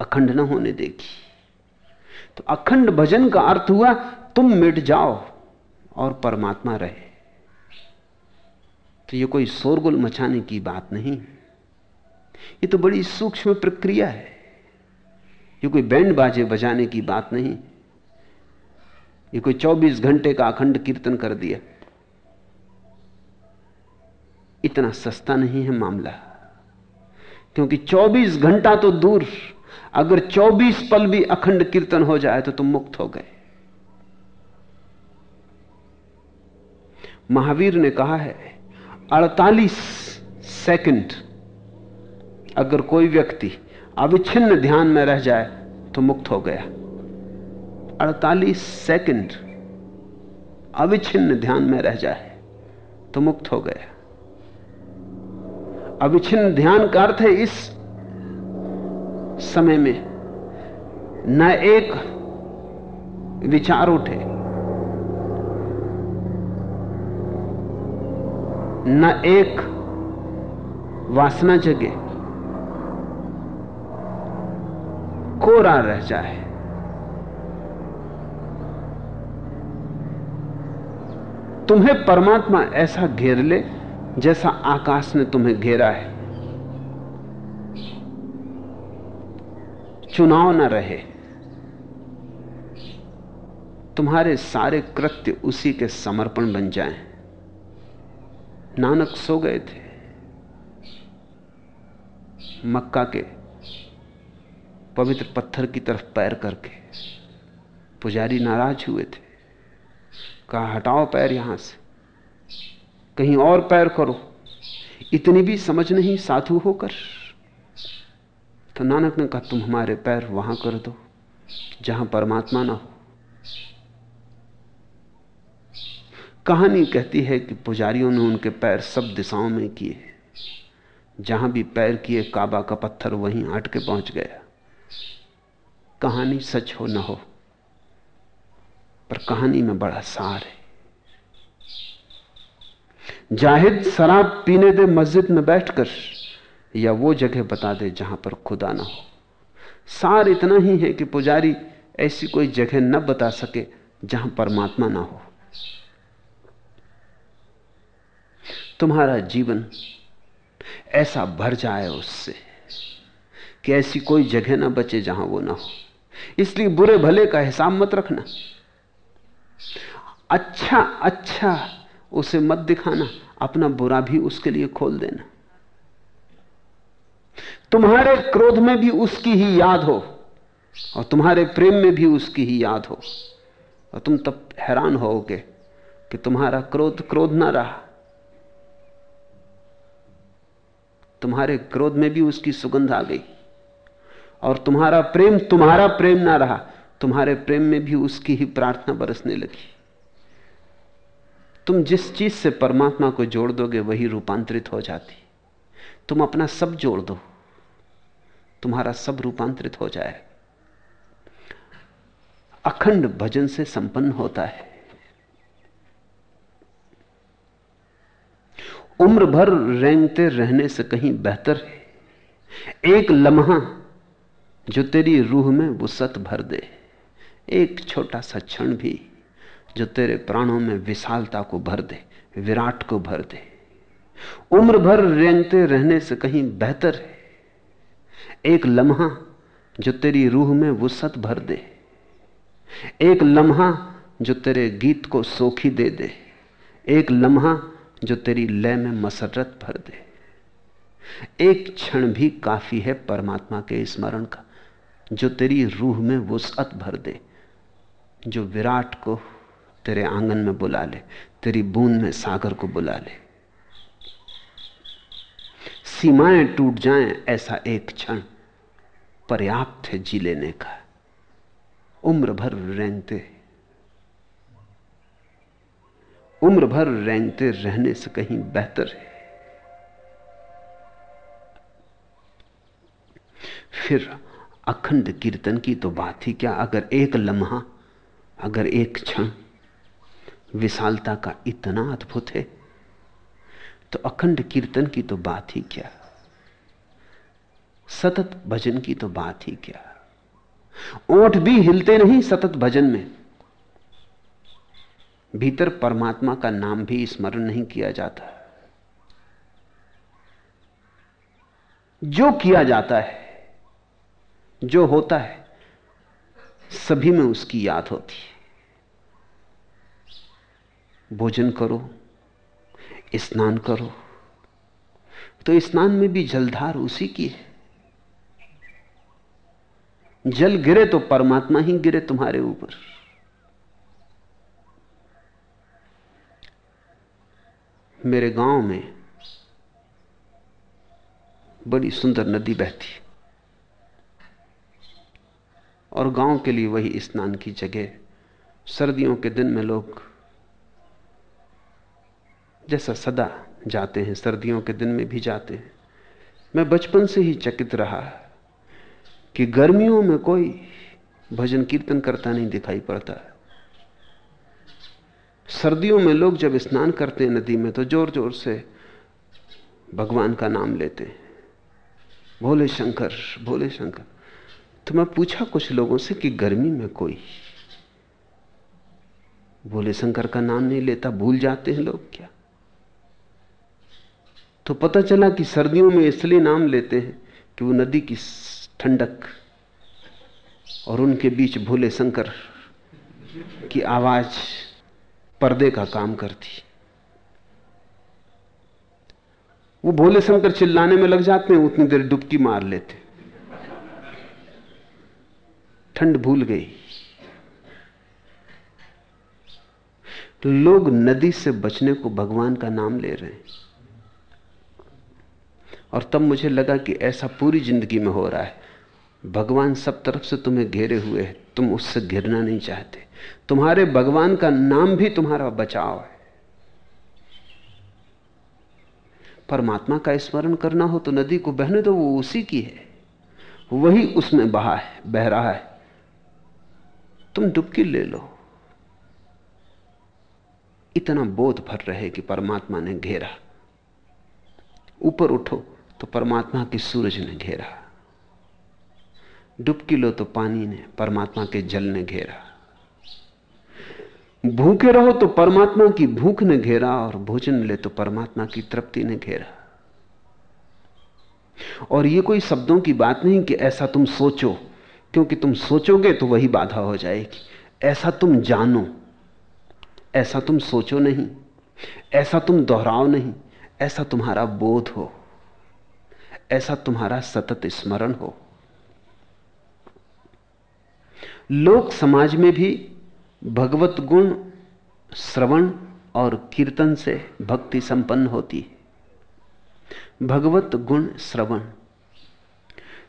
अखंड न होने देगी। तो अखंड भजन का अर्थ हुआ, तुम मिट जाओ और परमात्मा रहे। तो ये कोई शोरगुल मचाने की बात नहीं। ये तो बड़ी सूक्ष्म प्रक्रिया है। ये कोई बैंड बाजे बजाने की बात नहीं। ये कोई 24 घंटे का अखंड कीर्तन कर दिया। इतना सस्ता नहीं है मामला। क्योंकि 24 घंटा तो दूर, अगर 24 पल भी अखंड कीर्तन हो जाए तो तुम मुक्त हो गए। महावीर ने कहा है 48 सेकंड, अगर कोई व्यक्ति अविच्छिन्न ध्यान में रह जाए तो मुक्त हो गया। 48 सेकंड अविच्छिन्न ध्यान में रह जाए तो मुक्त हो गया। अविच्छिन्न ध्यान का अर्थ है इस समय में न एक विचार उठे, न एक वासना जगे, कोरा रह जाए। तुम्हें परमात्मा ऐसा घेर ले जैसा आकाश ने तुम्हें घेरा है। चुनाव न रहे। तुम्हारे सारे कृत्य उसी के समर्पण बन जाएँ। नानक सो गए थे। मक्का के पवित्र पत्थर की तरफ़ पैर करके पुजारी नाराज़ हुए थे। कहा, हटाओ पैर यहाँ से। कहीं और पैर करो। इतनी भी समझ नहीं, साधु होकर। तो नानक ने कहा, तुम हमारे पैर वहाँ कर दो, जहाँ परमात्मा ना हो। कहानी कहती है कि पुजारियों ने उनके पैर सब दिशाओं में किए। जहाँ भी पैर किए, काबा का पत्थर वहीं अटके पहुँच गया। कहानी सच हो ना हो। पर कहानी में बड़ा सार है। जाहिद शराब पीने दे मस्जिद में बैठकर या वो जगह बता दे जहाँ पर खुदा ना हो। सार इतना ही है कि पुजारी ऐसी कोई जगह न बता सके जहाँ परमात्मा ना हो। तुम्हारा जीवन ऐसा भर जाए उससे कि ऐसी कोई जगह ना बचे जहाँ वो ना हो। इसलिए बुरे भले का हिसाब मत रखना। अच्छा अच्छा उसे मत दिखाना, अपना बुरा भी उसके लिए खोल देना। तुम्हारे क्रोध में भी उसकी ही याद हो, और तुम्हारे प्रेम में भी उसकी ही याद हो, और तुम तब हैरान होगे कि तुम्हारा क्रोध क्रोध ना रहा। तुम्हारे क्रोध में भी उसकी सुगंध आ गई, और तुम्हारा प्रेम तुम्हारा प्रेम ना रहा। तुम्हारे प्रेम में भी उसकी ही प्रार्थना बरसने लगी। तुम जिस चीज़ से परमात्मा को जोड़ दोगे, वही रूपांतरित हो जाती। तुम अपना सब जोड़ दो, तुम्हारा सब रूपांतरित हो जाए। अखंड भजन से संपन्न होता है। उम्र भर रेंगते रहने से कहीं बेहतर है। एक लम्हा जो तेरी रूह में वसत भर दे। एक छोटा सा क्षण भी जो तेरे प्राणों में विशालता को भर दे, विराट को भर दे। उम्र भर रेंगते रहने से कहीं बेहतर है। एक लम्हा जो तेरी रूह में वसत भर दे। एक लम्हा जो तेरे गीत को सोखी दे दे। एक लम्हा जो तेरी लय में मसरत भर दे। एक क्षण भी काफ़ी है परमात्मा के स्मरण का, जो तेरी रूह में वसअत भर दे। जो विराट को तेरे आँगन में बुला ले, तेरी बूंद में सागर को बुला ले। सीमाएँ टूट जाएँ ऐसा एक क्षण, पर्याप्त है जी लेने का। उम्र भर रेंगते उम्र भर रेंगते रहने से कहीं बेहतर है। फिर अखंड कीर्तन की तो बात ही क्या, अगर एक लम्हा अगर एक क्षण विशालता का इतना अद्भुत है तो अखंड कीर्तन की तो बात ही क्या? सतत भजन की तो बात ही क्या? ओठ भी हिलते नहीं सतत भजन में। भीतर परमात्मा का नाम भी स्मरण नहीं किया जाता। जो किया जाता है, जो होता है सभी में उसकी याद होती है। भोजन करो, स्नान करो। तो स्नान में भी जलधार उसी की है। जल गिरे तो परमात्मा ही गिरे तुम्हारे ऊपर। मेरे गाँव में बड़ी सुंदर नदी बहती और गाँव के लिए वही स्नान की जगह। सर्दियों के दिन में लोग जैसा सदा जाते हैं, सर्दियों के दिन में भी जाते हैं। मैं बचपन से ही चकित रहा कि गर्मियों में कोई भजन कीर्तन करता नहीं दिखाई पड़ता। सर्दियों में लोग जब स्नान करते हैं नदी में तो ज़ोर ज़ोर से भगवान का नाम लेते हैं। भोले शंकर भोले शंकर। तो मैं पूछा कुछ लोगों से कि गर्मी में कोई? भोले शंकर का नाम नहीं लेता, भूल जाते हैं लोग क्या? तो पता चला कि सर्दियों में इसलिए नाम लेते हैं कि वो नदी की ठंडक और उनके बीच भोले शंकर की आवाज़ पर्दे का काम करती। वो भोले शंकर चिल्लाने में लग जाते हैं, उतनी देर डुबकी मार लेते ठंड भूल गई। तो लोग नदी से बचने को भगवान का नाम ले रहे हैं। और तब मुझे लगा कि ऐसा पूरी ज़िंदगी में हो रहा है। भगवान सब तरफ़ से तुम्हें घेरे हुए है, तुम उससे घिरना नहीं चाहते। तुम्हारे भगवान का नाम भी तुम्हारा बचाव है। परमात्मा का स्मरण करना हो तो नदी को बहने दो, वो उसी की है। वही उसमें बहा है, बह रहा है। तुम डुबकी ले लो। इतना बोध भर रहे कि परमात्मा ने घेरा। ऊपर उठो तो परमात्मा की सूरज ने घेरा। डुबकी लो तो पानी ने, परमात्मा के जल ने घेरा। भूखे रहो तो परमात्मा की भूख ने घेरा और भोजन ले तो परमात्मा की तृप्ति ने घेरा। और यह कोई शब्दों की बात नहीं कि ऐसा तुम सोचो। क्योंकि तुम सोचोगे तो वही बाधा हो जाएगी। ऐसा तुम जानो, ऐसा तुम सोचो नहीं, ऐसा तुम दोहराओ नहीं, ऐसा तुम्हारा बोध हो, ऐसा तुम्हारा सतत स्मरण हो। लोक समाज में भी भगवत गुण श्रवण और कीर्तन से भक्ति संपन्न होती है। भगवत गुण श्रवण।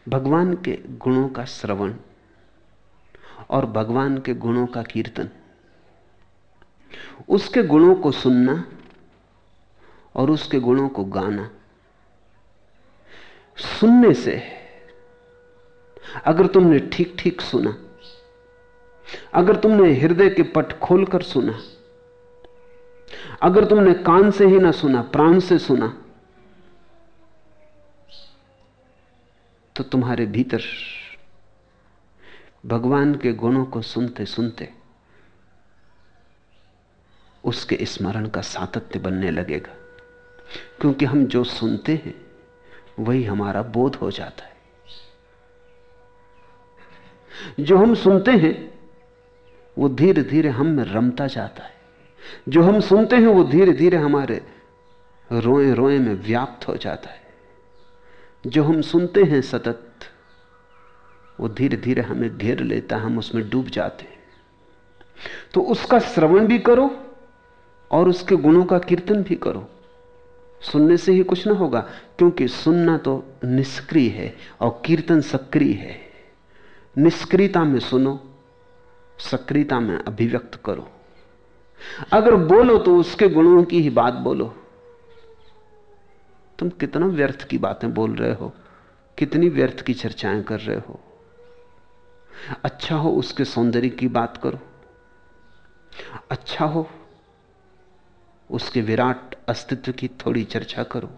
भगवान के गुणों का श्रवण और भगवान के गुणों का कीर्तन। उसके गुणों को सुनना और उसके गुणों को गाना। सुनने से, अगर तुमने ठीक ठीक सुना, अगर तुमने हृदय के पट खोलकर सुना, अगर तुमने कान से ही ना सुना, प्राण से सुना तो तुम्हारे भीतर भगवान के गुणों को सुनते सुनते उसके स्मरण का सातत्य बनने लगेगा। क्योंकि हम जो सुनते हैं, वही हमारा बोध हो जाता है। जो हम सुनते हैं, वो धीरे धीरे हम में रमता जाता है। जो हम सुनते हैं, वो धीरे धीरे हमारे रोए रोए में व्याप्त हो जाता है। जो हम सुनते हैं सतत, वो धीरे धीरे हमें घेर लेता, हम उसमें डूब जाते हैं। तो उसका श्रवण भी करो और उसके गुणों का कीर्तन भी करो। सुनने से ही कुछ ना होगा, क्योंकि सुनना तो निष्क्रिय है और कीर्तन सक्रिय है। निष्क्रियता में सुनो, सक्रियता में अभिव्यक्त करो। अगर बोलो तो उसके गुणों की ही बात बोलो। तुम कितना व्यर्थ की बातें बोल रहे हो? कितनी व्यर्थ की चर्चाएँ कर रहे हो? अच्छा हो उसके सौंदर्य की बात करो। अच्छा हो उसके विराट अस्तित्व की थोड़ी चर्चा करो।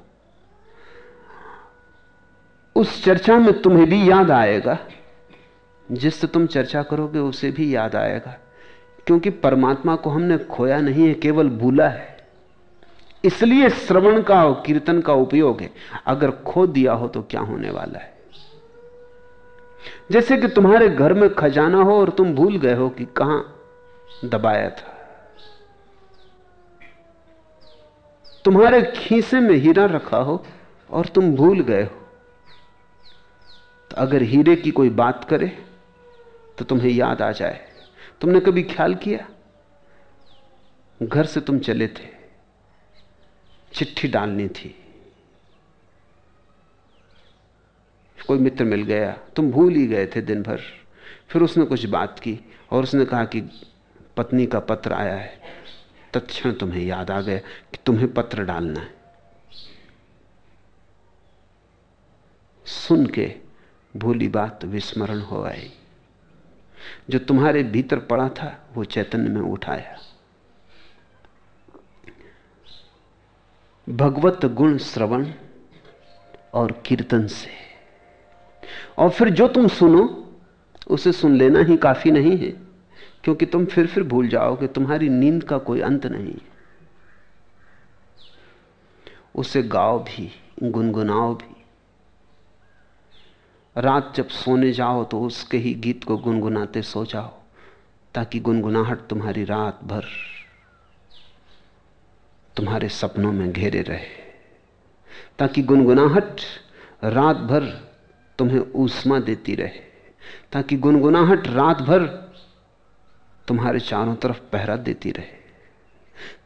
उस चर्चा में तुम्हें भी याद आएगा। जिससे तुम चर्चा करोगे, उसे भी याद आएगा। क्योंकि परमात्मा को हमने खोया नहीं है, केवल भूला है। इसलिए श्रवण का और कीर्तन का उपयोग है। अगर खो दिया हो तो क्या होने वाला है? जैसे कि तुम्हारे घर में खजाना हो और तुम भूल गए हो कि कहाँ दबाया था। तुम्हारे खीसे में हीरा रखा हो और तुम भूल गए हो। तो अगर हीरे की कोई बात करे तो तुम्हें याद आ जाए। तुमने कभी ख्याल किया? घर से तुम चले थे। चिट्ठी डालनी थी। कोई मित्र मिल गया, तुम भूल ही गए थे दिन भर फिर उसने कुछ बात की और उसने कहा कि पत्नी का पत्र आया है। तत्क्षण तुम्हें याद आ गया कि तुम्हें पत्र डालना है। सुन के भूली बात विस्मरण हो आई। जो तुम्हारे भीतर पड़ा था, वो चैतन्य में उठाया भगवत गुण श्रवण और कीर्तन से। और फिर जो तुम सुनो, उसे सुन लेना ही काफ़ी नहीं है, क्योंकि तुम फिर फिर भूल जाओगे, तुम्हारी नींद का कोई अंत नहीं उसे गाओ भी, गुनगुनाओ भी। रात जब सोने जाओ तो उसके ही गीत को गुनगुनाते सो जाओ, ताकि गुनगुनाहट तुम्हारी रात भर तुम्हारे सपनों में घेरे रहे, ताकि गुनगुनाहट रात भर तुम्हें ऊष्मा देती रहे, ताकि गुनगुनाहट रात भर तुम्हारे चारों तरफ़ पहरा देती रहे,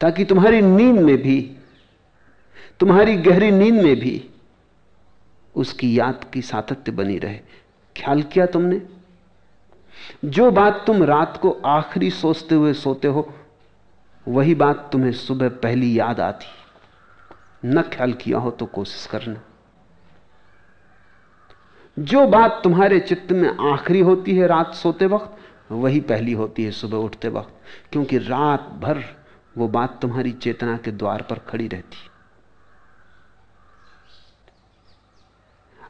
ताकि तुम्हारी नींद में भी, तुम्हारी गहरी नींद में भी उसकी याद की सातत्य बनी रहे। ख्याल किया तुमने? जो बात तुम रात को आखिरी सोचते हुए सोते हो वही बात तुम्हें सुबह पहली याद आती। न ख्याल किया हो तो कोशिश करना। जो बात तुम्हारे चित्त में आखिरी होती है रात सोते वक्त, वही पहली होती है सुबह उठते वक्त, क्योंकि रात भर वो बात तुम्हारी चेतना के द्वार पर खड़ी रहती।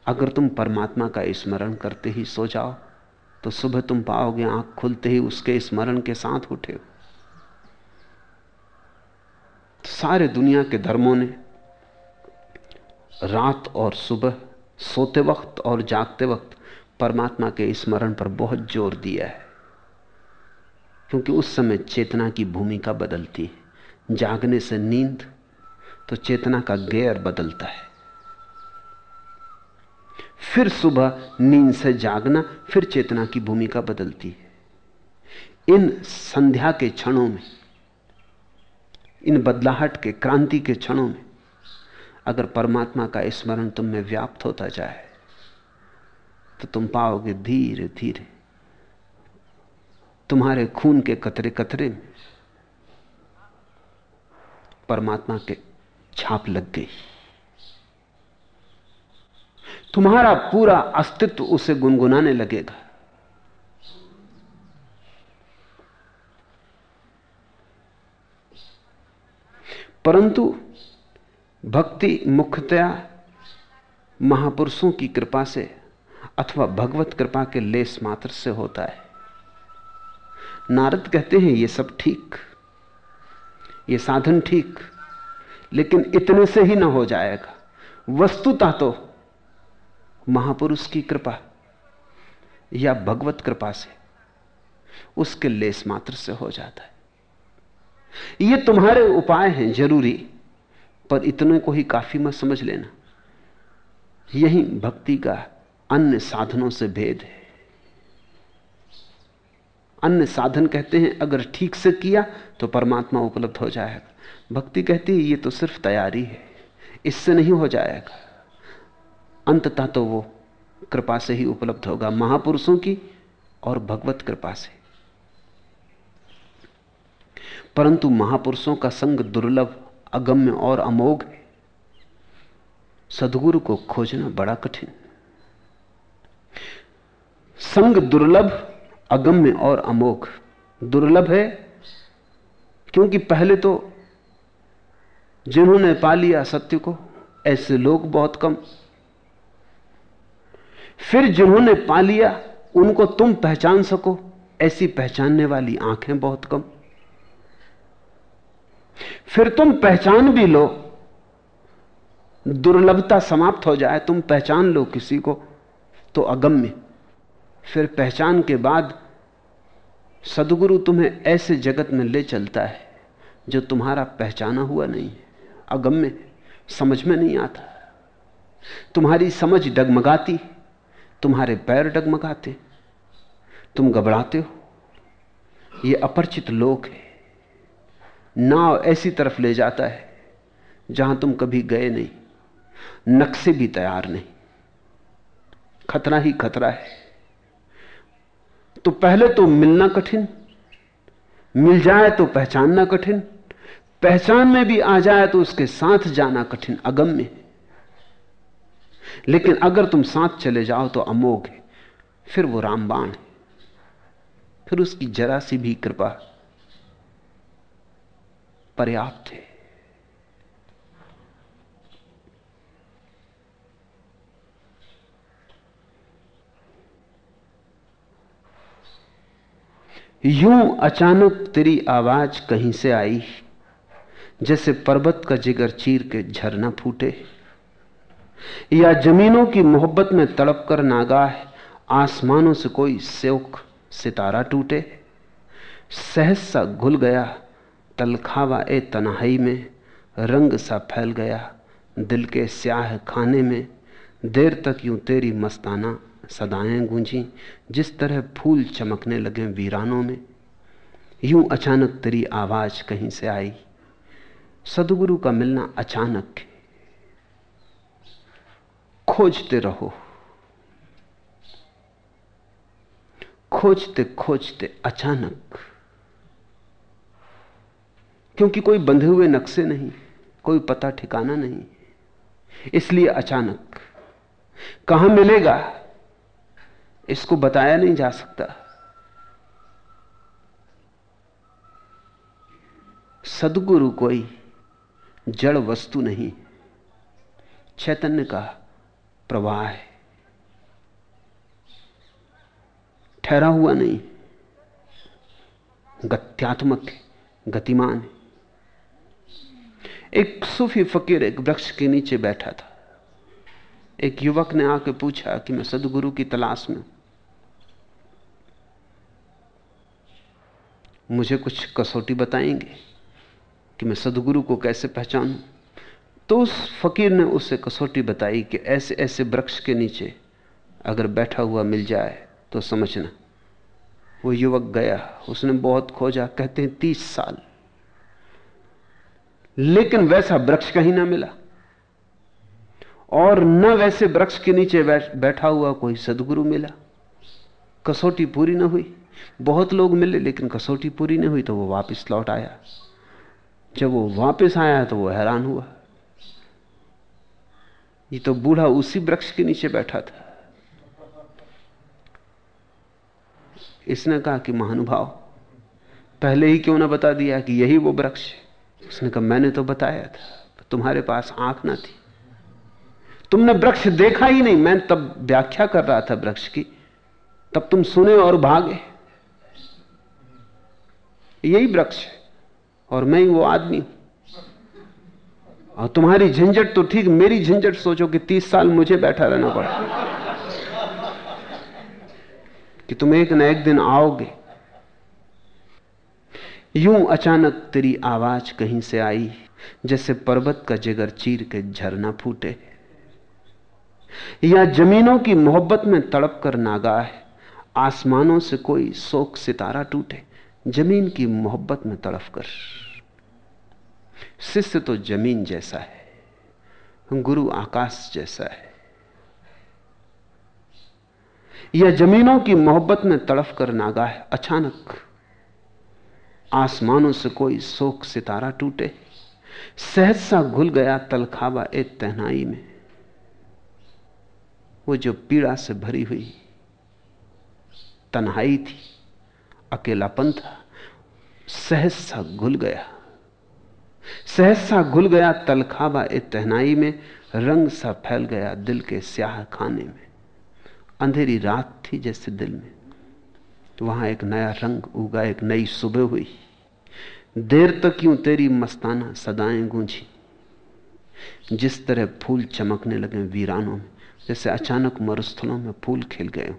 अगर तुम परमात्मा का स्मरण करते ही सो जाओ तो सुबह तुम पाओगे आँख खुलते ही उसके स्मरण के साथ उठे हो। सारे दुनिया के धर्मों ने रात और सुबह सोते वक्त और जागते वक्त परमात्मा के स्मरण पर बहुत ज़ोर दिया है। क्योंकि उस समय चेतना की भूमिका बदलती है। जागने से नींद तो चेतना का गैर बदलता है। फिर सुबह नींद से जागना फिर चेतना की भूमिका बदलती है। इन संध्या के क्षणों में इन बदलाहट के, क्रांति के क्षणों में अगर परमात्मा का स्मरण तुम में व्याप्त होता जाए तो तुम पाओगे धीरे धीरे तुम्हारे खून के कतरे कतरे में परमात्मा के छाप लग गई। तुम्हारा पूरा अस्तित्व उसे गुनगुनाने लगेगा। परंतु भक्ति मुख्यतया महापुरुषों की कृपा से अथवा भगवत कृपा के लेस मात्र से होता है। नारद कहते हैं, ये सब ठीक, ये साधन ठीक, लेकिन इतने से ही ना हो जाएगा। वस्तुता तो महापुरुष की कृपा या भगवत कृपा से उसके लेस मात्र से हो जाता है। ये तुम्हारे उपाय हैं, ज़रूरी। पर इतने को ही काफ़ी मत समझ लेना। यही भक्ति का अन्य साधनों से भेद है। अन्य साधन कहते हैं, अगर ठीक से किया तो परमात्मा उपलब्ध हो जाएगा। भक्ति कहती है, ये तो सिर्फ़ तैयारी है। इससे नहीं हो जाएगा। अंततः तो वो कृपा से ही उपलब्ध होगा, महापुरुषों की और भगवत कृपा से। परंतु महापुरुषों का संग दुर्लभ, अगम्य और अमोघ है। सदगुरु को खोजना बड़ा कठिन। संग दुर्लभ, अगम्य और अमोघ। दुर्लभ है क्योंकि पहले तो जिन्होंने पा लिया सत्य को, ऐसे लोग बहुत कम। फिर जिन्होंने पा लिया, उनको तुम पहचान सको, ऐसी पहचानने वाली आँखें बहुत कम। फिर तुम पहचान भी लो। दुर्लभता समाप्त हो जाए, तुम पहचान लो किसी को तो अगम्य। फिर पहचान के बाद सदगुरु तुम्हें ऐसे जगत में ले चलता है, जो तुम्हारा पहचाना हुआ नहीं है। अगम्य, समझ में नहीं आता। तुम्हारी समझ डगमगाती, तुम्हारे पैर डगमगाते, तुम घबराते हो। यह अपरिचित लोक है। नाव ऐसी तरफ़ ले जाता है, जहाँ तुम कभी गए नहीं, नक्शे भी तैयार नहीं। खतरा ही खतरा है। तो पहले तो मिलना कठिन, मिल जाए तो पहचानना कठिन, पहचान में भी आ जाए तो उसके साथ जाना कठिन, अगम्य लेकिन अगर तुम साथ चले जाओ तो अमोघ है, फिर वो रामबाण है, फिर उसकी जरा सी भी कृपा पर्याप्त है। यूँ अचानक तेरी आवाज़ कहीं से आई, जैसे पर्वत का जिगर चीर के झरना फूटे, या जमीनों की मोहब्बत में तड़प कर नागाह, आसमानों से कोई सेवक सितारा टूटे, सहसा घुल गया तलखावा ए तनाई में रंग सा फैल गया, दिल के स्याह खाने में। देर तक यूँ तेरी मस्ताना सदाएँ गूंजी, जिस तरह फूल चमकने लगे वीरानों में। यूँ अचानक तेरी आवाज़ कहीं से आई, सदगुरु का मिलना अचानक खोजते रहो। खोजते खोजते अचानक क्योंकि कोई बंधे हुए नक्शे नहीं, कोई पता ठिकाना नहीं। इसलिए अचानक कहाँ मिलेगा, इसको बताया नहीं जा सकता। सदगुरु कोई जड़ वस्तु नहीं। चैतन्य का प्रवाह है। ठहरा हुआ नहीं। गत्यात्मक गतिमान है। एक सूफी फकीर एक वृक्ष के नीचे बैठा था। एक युवक ने आके पूछा कि मैं सदगुरु की तलाश में मुझे कुछ कसौटी बताएँगे कि मैं सदगुरु को कैसे पहचानूं? तो उस फकीर ने उसे कसौटी बताई कि ऐसे ऐसे वृक्ष के नीचे अगर बैठा हुआ मिल जाए तो समझना। वो युवक गया, उसने बहुत खोजा, कहते हैं तीस साल। लेकिन वैसा वृक्ष कहीं ना मिला। और न वैसे वृक्ष के नीचे बैठा हुआ कोई सदगुरु मिला। कसौटी पूरी ना हुई। बहुत लोग मिले, लेकिन कसौटी पूरी नहीं हुई तो वो वापस लौट आया। जब वो वापस आया तो वो हैरान हुआ। ये तो बूढ़ा उसी वृक्ष के नीचे बैठा था। इसने कहा कि महानुभाव, पहले ही क्यों ना बता दिया कि यही वो वृक्ष उसने कहा, मैंने तो बताया था तुम्हारे पास आँख ना थी। तुमने वृक्ष देखा ही नहीं। मैं तब व्याख्या कर रहा था वृक्ष की। तब तुम सुने और भागे। यही वृक्ष है, और मैं ही वो आदमी हूँ। और तुम्हारी झंझट तो ठीक, मेरी झंझट सोचो कि तीस साल मुझे बैठा रहना पड़ा। कि तुम एक न एक दिन आओगे यूँ अचानक तेरी आवाज़ कहीं से आई, जैसे पर्वत का जिगर चीर के झरना फूटे। या जमीनों की मोहब्बत में तड़प कर नागाह आसमानों से कोई शोक सितारा टूटे, ज़मीन की मोहब्बत में तड़फ कर। शिष्य तो ज़मीन जैसा है, गुरु आकाश जैसा है। या जमीनों की मोहब्बत में तड़फ कर नागा है, अचानक आसमानों से कोई शोक सितारा टूटे। सहज सा घुल गया तलखावा एक तहनाई में। वो जो पीड़ा से भरी हुई तन्हाई थी, अकेलापन था सहज सा घुल गया। सहज सा घुल गया तलखाबा ए तहनाई में, रंग सा फैल गया दिल के स्याह खाने में। अंधेरी रात थी जैसे दिल में। तो वहाँ एक नया रंग उगा एक नई सुबह हुई। देर तक यूँ तेरी मस्ताना सदाएँ गूंजी? जिस तरह फूल चमकने लगे वीरानों में जैसे अचानक मरुस्थलों में फूल खिल गए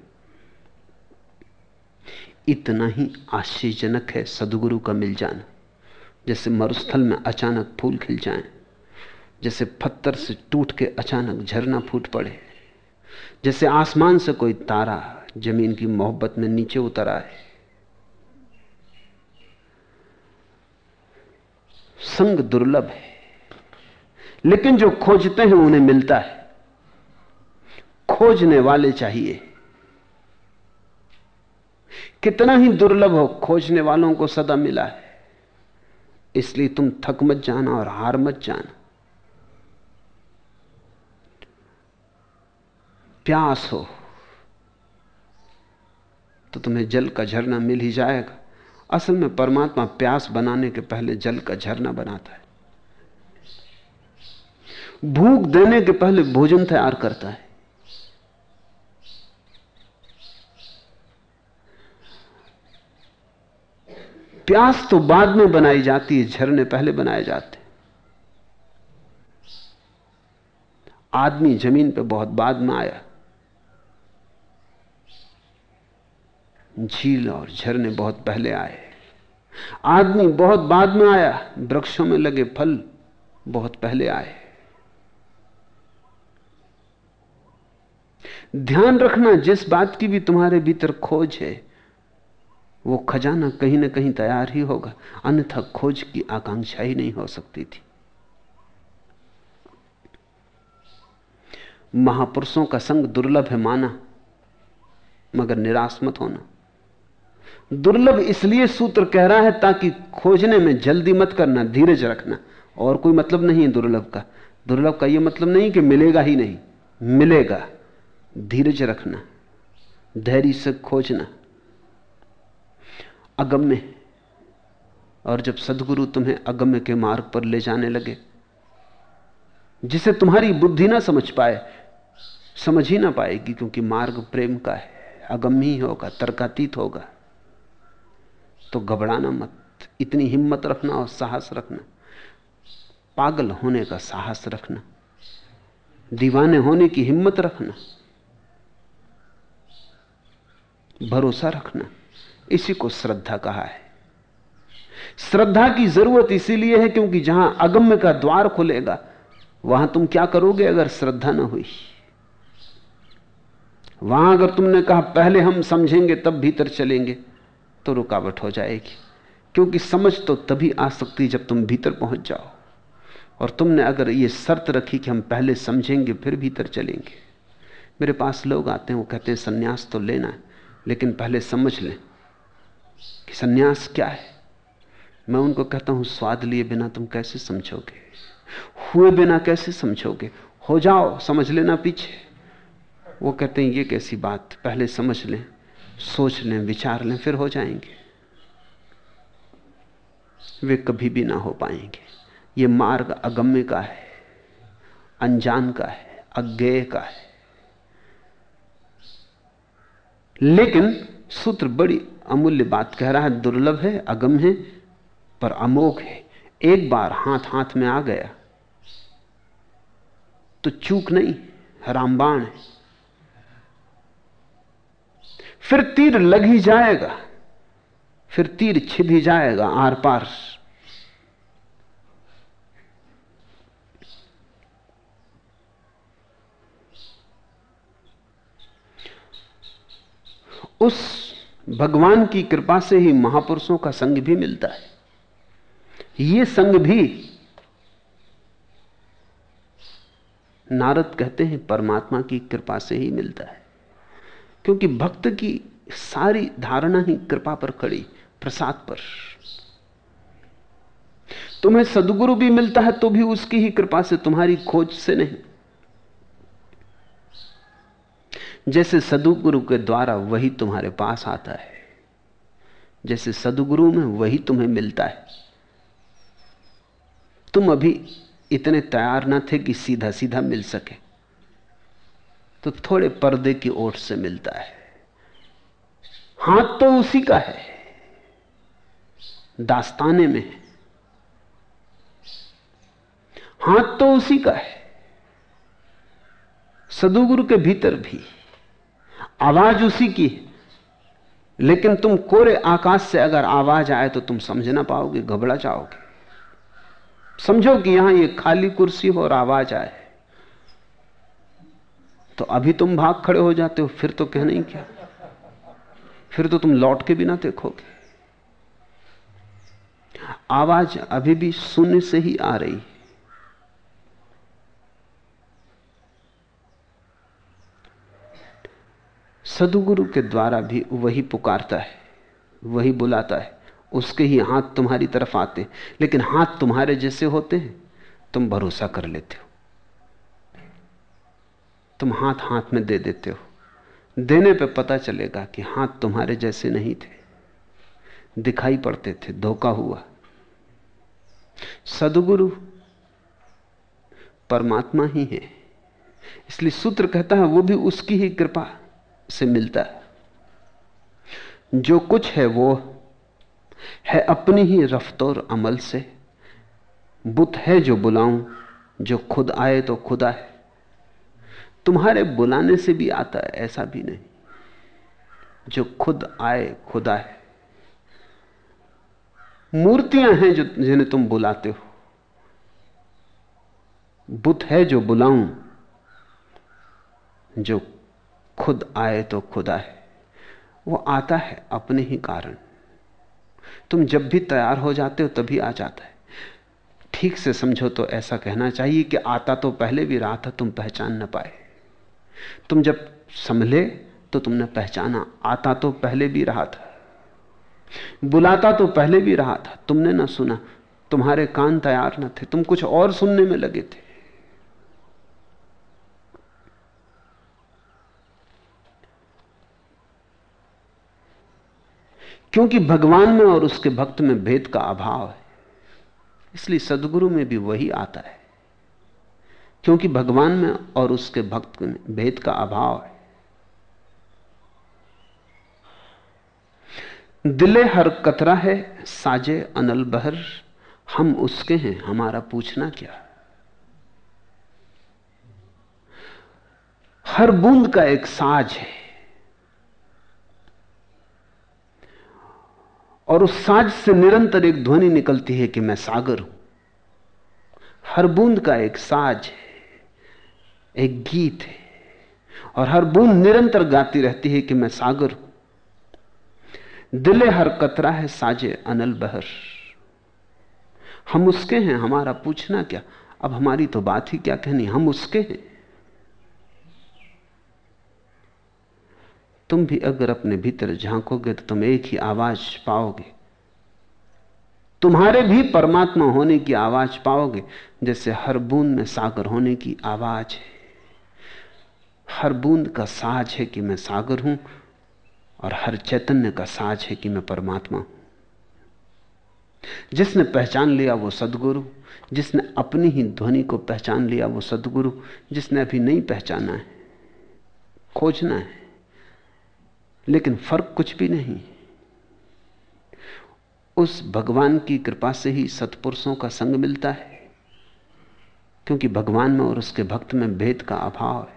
इतना ही आश्चर्यजनक है सदगुरु का मिल जाना जैसे मरुस्थल में अचानक फूल खिल जाएँ, जैसे पत्थर से टूट के अचानक झरना फूट पड़े जैसे आसमान से कोई तारा ज़मीन की मोहब्बत में नीचे उतर आए। संग दुर्लभ है, लेकिन जो खोजते हैं उन्हें मिलता है। खोजने वाले चाहिए। कितना ही दुर्लभ हो, खोजने वालों को सदा मिला है। इसलिए तुम थक मत जाना और हार मत जाना। प्यास हो तो तुम्हें जल का झरना मिल ही जाएगा। असल में परमात्मा प्यास बनाने के पहले जल का झरना बनाता है। भूख देने के पहले भोजन तैयार करता है। प्यास तो बाद में बनाई जाती है, झरने पहले बनाए जाते आदमी ज़मीन पे बहुत बाद में आया। झील और झरने बहुत पहले आए। आदमी बहुत बाद में आया, वृक्षों में लगे फल बहुत पहले आए। ध्यान रखना, जिस बात की भी तुम्हारे भीतर खोज है, वो खजाना कहीं ना कहीं तैयार ही होगा। अन्यथा खोज की आकांक्षा ही नहीं हो सकती थी। महापुरुषों का संग दुर्लभ है माना, मगर निराश मत होना। दुर्लभ इसलिए सूत्र कह रहा है ताकि खोजने में जल्दी मत करना, धीरज रखना। और कोई मतलब नहीं है दुर्लभ का। दुर्लभ का यह मतलब नहीं कि मिलेगा ही नहीं। मिलेगा। धीरज रखना। धैर्य से खोजना। अगम्य। और जब सदगुरु तुम्हें अगम्य के मार्ग पर ले जाने लगे, जिसे तुम्हारी बुद्धि ना समझ पाए, समझ ही ना पाएगी क्योंकि मार्ग प्रेम का है। अगम्य होगा, तर्कातीत होगा। तो घबराना मत, इतनी हिम्मत रखना और साहस रखना। पागल होने का साहस रखना, दीवाने होने की हिम्मत रखना, भरोसा रखना, इसी को श्रद्धा कहा है। श्रद्धा की ज़रूरत इसीलिए है क्योंकि जहाँ अगम्य का द्वार खुलेगा, वहाँ तुम क्या करोगे अगर श्रद्धा ना हुई? वहाँ अगर तुमने कहा, पहले हम समझेंगे, तब भीतर चलेंगे। तो रुकावट हो जाएगी। क्योंकि समझ तो तभी आ सकती जब तुम भीतर पहुँच जाओ। और तुमने अगर ये शर्त रखी कि हम पहले समझेंगे, फिर भीतर चलेंगे। मेरे पास लोग आते हैं, वो कहते हैं, सन्यास तो लेना है, लेकिन पहले समझ लें कि सन्यास क्या है। मैं उनको कहता हूँ, स्वाद लिए बिना तुम कैसे समझोगे? हुए बिना कैसे समझोगे? हो जाओ, समझ लेना पीछे। वो कहते हैं, ये कैसी बात, पहले समझ लें। सोच लें विचार लें, फिर हो जाएँगे। वे कभी भी ना हो पाएँगे। ये मार्ग अगम्य का है, अनजान का है, अज्ञेय का है। लेकिन सूत्र बड़ी अमूल्य बात कह रहा है, दुर्लभ है, अगम है, पर अमोघ है। एक बार हाथ हाथ में आ गया तो चूक नहीं, रामबाण है। फिर तीर लग ही जाएगा, फिर तीर छिद ही जाएगा आर पार। उस भगवान की कृपा से ही महापुरुषों का संग भी मिलता है। ये संग भी नारद कहते हैं परमात्मा की कृपा से ही मिलता है। क्योंकि भक्त की सारी धारणा ही कृपा पर खड़ी, प्रसाद पर। तुम्हें सदगुरु भी मिलता है तो भी उसकी ही कृपा से, तुम्हारी खोज से नहीं। जैसे सदुगुरु के द्वारा वही तुम्हारे पास आता है, जैसे सदगुरु में वही तुम्हें मिलता है। तुम अभी इतने तैयार ना थे कि सीधा सीधा मिल सके। तो थोड़े पर्दे की ओर से मिलता है। हाथ तो उसी का है। दास्ताने में है। हाथ तो उसी का है। सदुगुरु के भीतर भी आवाज़ उसी की है। लेकिन तुम कोरे आकाश से अगर आवाज़ आए तो तुम समझ ना पाओगे, घबरा जाओगे। समझो कि यहाँ ये खाली कुर्सी हो और आवाज़ आए। तो अभी तुम भाग खड़े हो जाते हो, फिर तो कहना ही क्या? फिर तो तुम लौट के भी ना देखोगे। आवाज़ अभी भी शून्य से ही आ रही सदगुरु के द्वारा भी वही पुकारता है, वही बुलाता है। उसके ही हाथ तुम्हारी तरफ़ आते हैं। लेकिन हाथ तुम्हारे जैसे होते हैं, तुम भरोसा कर लेते हो। तुम हाथ हाथ में दे देते हो। देने पे पता चलेगा कि हाथ तुम्हारे जैसे नहीं थे। दिखाई पड़ते थे, धोखा हुआ। सदगुरु परमात्मा ही है। इसलिए सूत्र कहता है, वो भी उसकी ही कृपा से मिलता है। जो कुछ है वो है अपनी ही रफ्तौर अमल से। बुत है जो बुलाऊं, जो खुद आए तो खुदा है। तुम्हारे बुलाने से भी आता है, ऐसा भी नहीं। जो खुद आए, खुदा है। मूर्तियाँ हैं जो जिन्हें तुम बुलाते हो। बुत है जो बुलाऊं, जो खुद आए तो खुदा है। वो आता है अपने ही कारण। तुम जब भी तैयार हो जाते हो, तभी आ जाता है। ठीक से समझो तो ऐसा कहना चाहिए कि आता तो पहले भी रहा था, तुम पहचान न पाए। तुम जब संभले तो तुमने पहचाना, आता तो पहले भी रहा था। बुलाता तो पहले भी रहा था, तुमने ना सुना, तुम्हारे कान तैयार न थे, तुम कुछ और सुनने में लगे थे। क्योंकि भगवान में और उसके भक्त में भेद का अभाव है, इसलिए सदगुरु में भी वही आता है। क्योंकि भगवान में और उसके भक्त में भेद का अभाव है। दिले हर कतरा है, साजे अनल बहर, हम उसके हैं, हमारा पूछना क्या? हर बूंद का एक साज है। और उस साज से निरंतर एक ध्वनि निकलती है कि मैं सागर हूँ। हर बूंद का एक साज है। एक गीत है। और हर बूंद निरंतर गाती रहती है कि मैं सागर हूँ। दिले हर कतरा है साजे अनल बहर। हम उसके हैं, हमारा पूछना क्या? अब हमारी तो बात ही क्या कहनी? हम उसके हैं। तुम भी अगर अपने भीतर झांकोगे तो तुम एक ही आवाज़ पाओगे। तुम्हारे भी परमात्मा होने की आवाज़ पाओगे, जैसे हर बूंद में सागर होने की आवाज़ है। हर बूंद का साज है कि मैं सागर हूँ और हर चैतन्य का साज है कि मैं परमात्मा हूँ। जिसने पहचान लिया वो सदगुरु, जिसने अपनी ही ध्वनि को पहचान लिया वो सदगुरु, जिसने अभी नहीं पहचाना है, खोजना है, लेकिन फ़र्क कुछ भी नहीं। उस भगवान की कृपा से ही सत्पुरुषों का संग मिलता है, क्योंकि भगवान में और उसके भक्त में भेद का अभाव है।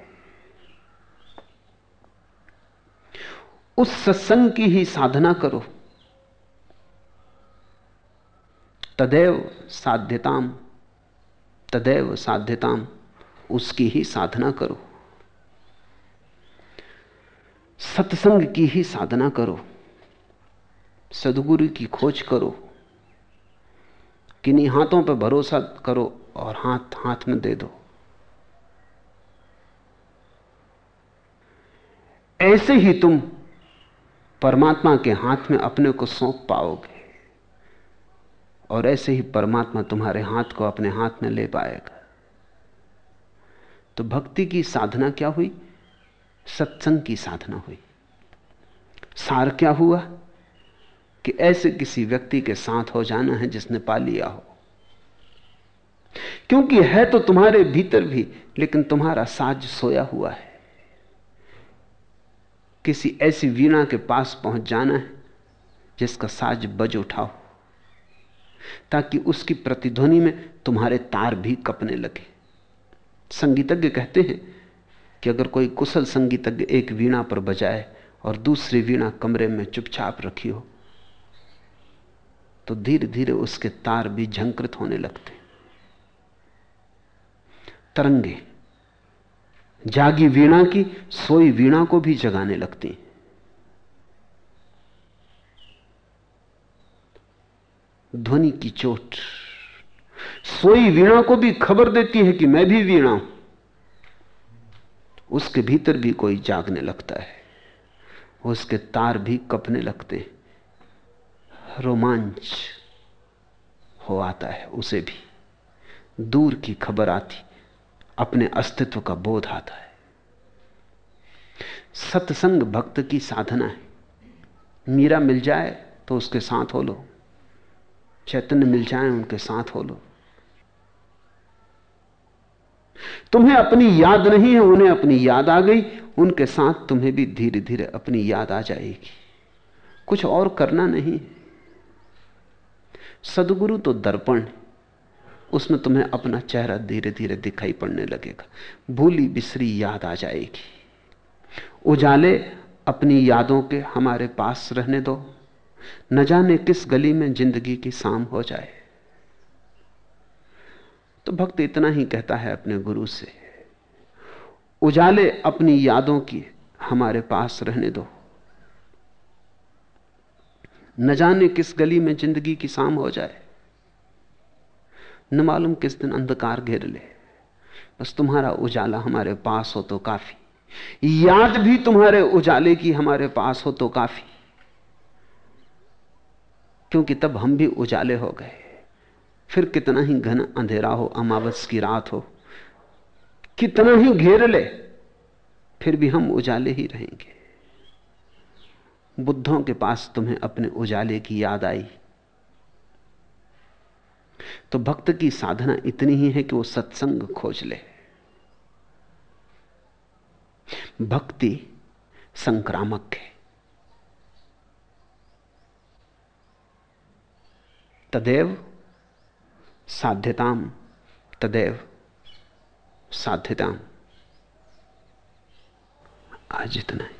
उस सत्संग की ही साधना करो। तदैव साध्यताम तदैव साध्यताम, उसकी ही साधना करो। सत्संग की ही साधना करो। सदगुरु की खोज करो। किन्हीं हाथों पर भरोसा करो और हाथ हाथ में दे दो। ऐसे ही तुम परमात्मा के हाथ में अपने को सौंप पाओगे। और ऐसे ही परमात्मा तुम्हारे हाथ को अपने हाथ में ले पाएगा। तो भक्ति की साधना क्या हुई? सत्संग की साधना हुई। सार क्या हुआ? कि ऐसे किसी व्यक्ति के साथ हो जाना है जिसने पा लिया हो। क्योंकि है तो तुम्हारे भीतर भी, लेकिन तुम्हारा साज सोया हुआ है। किसी ऐसी वीणा के पास पहुँच जाना है, जिसका साज बज उठाओ, ताकि उसकी प्रतिध्वनि में तुम्हारे तार भी कपने लगे। संगीतज्ञ कहते हैं कि अगर कोई कुशल संगीतज्ञ एक वीणा पर बजाए और दूसरी वीणा कमरे में चुपचाप रखी हो तो धीरे धीरे उसके तार भी झंकृत होने लगते। तरंगे जागी वीणा की, सोई वीणा को भी जगाने लगती ध्वनि की चोट। सोई वीणा को भी खबर देती है कि मैं भी वीणा हूँ। उसके भीतर भी कोई जागने लगता है। उसके तार भी कपने लगते हैं। रोमांच हो आता है उसे भी। दूर की खबर आती। अपने अस्तित्व का बोध आता है। सत्संग भक्त की साधना है। मीरा मिल जाए तो उसके साथ हो लो। चैतन्य मिल जाए उनके साथ हो लो। तुम्हें अपनी याद नहीं है, उन्हें अपनी याद आ गई। उनके साथ तुम्हें भी धीरे धीरे अपनी याद आ जाएगी। कुछ और करना नहीं। सदगुरु तो दर्पण उसमें तुम्हें अपना चेहरा धीरे धीरे दिखाई पड़ने लगेगा। भूली बिसरी याद आ जाएगी। उजाले अपनी यादों के हमारे पास रहने दो। न जाने किस गली में ज़िंदगी की शाम हो जाए। तो भक्त इतना ही कहता है अपने गुरु से। उजाले अपनी यादों की हमारे पास रहने दो। न जाने किस गली में ज़िंदगी की शाम हो जाए। न मालूम किस दिन अंधकार घेर ले। बस तुम्हारा उजाला हमारे पास हो तो काफ़ी। याद भी तुम्हारे उजाले की हमारे पास हो तो काफ़ी। क्योंकि तब हम भी उजाले हो गए। फिर कितना ही घन अंधेरा हो, अमावस की रात हो, कितना ही घेर ले, फिर भी हम उजाले ही रहेंगे। बुद्धों के पास तुम्हें अपने उजाले की याद आई। तो भक्त की साधना इतनी ही है कि वो सत्संग खोज ले। भक्ति संक्रामक है। तदेव साध्यताम तदेव साध्यताम। आज इतना है।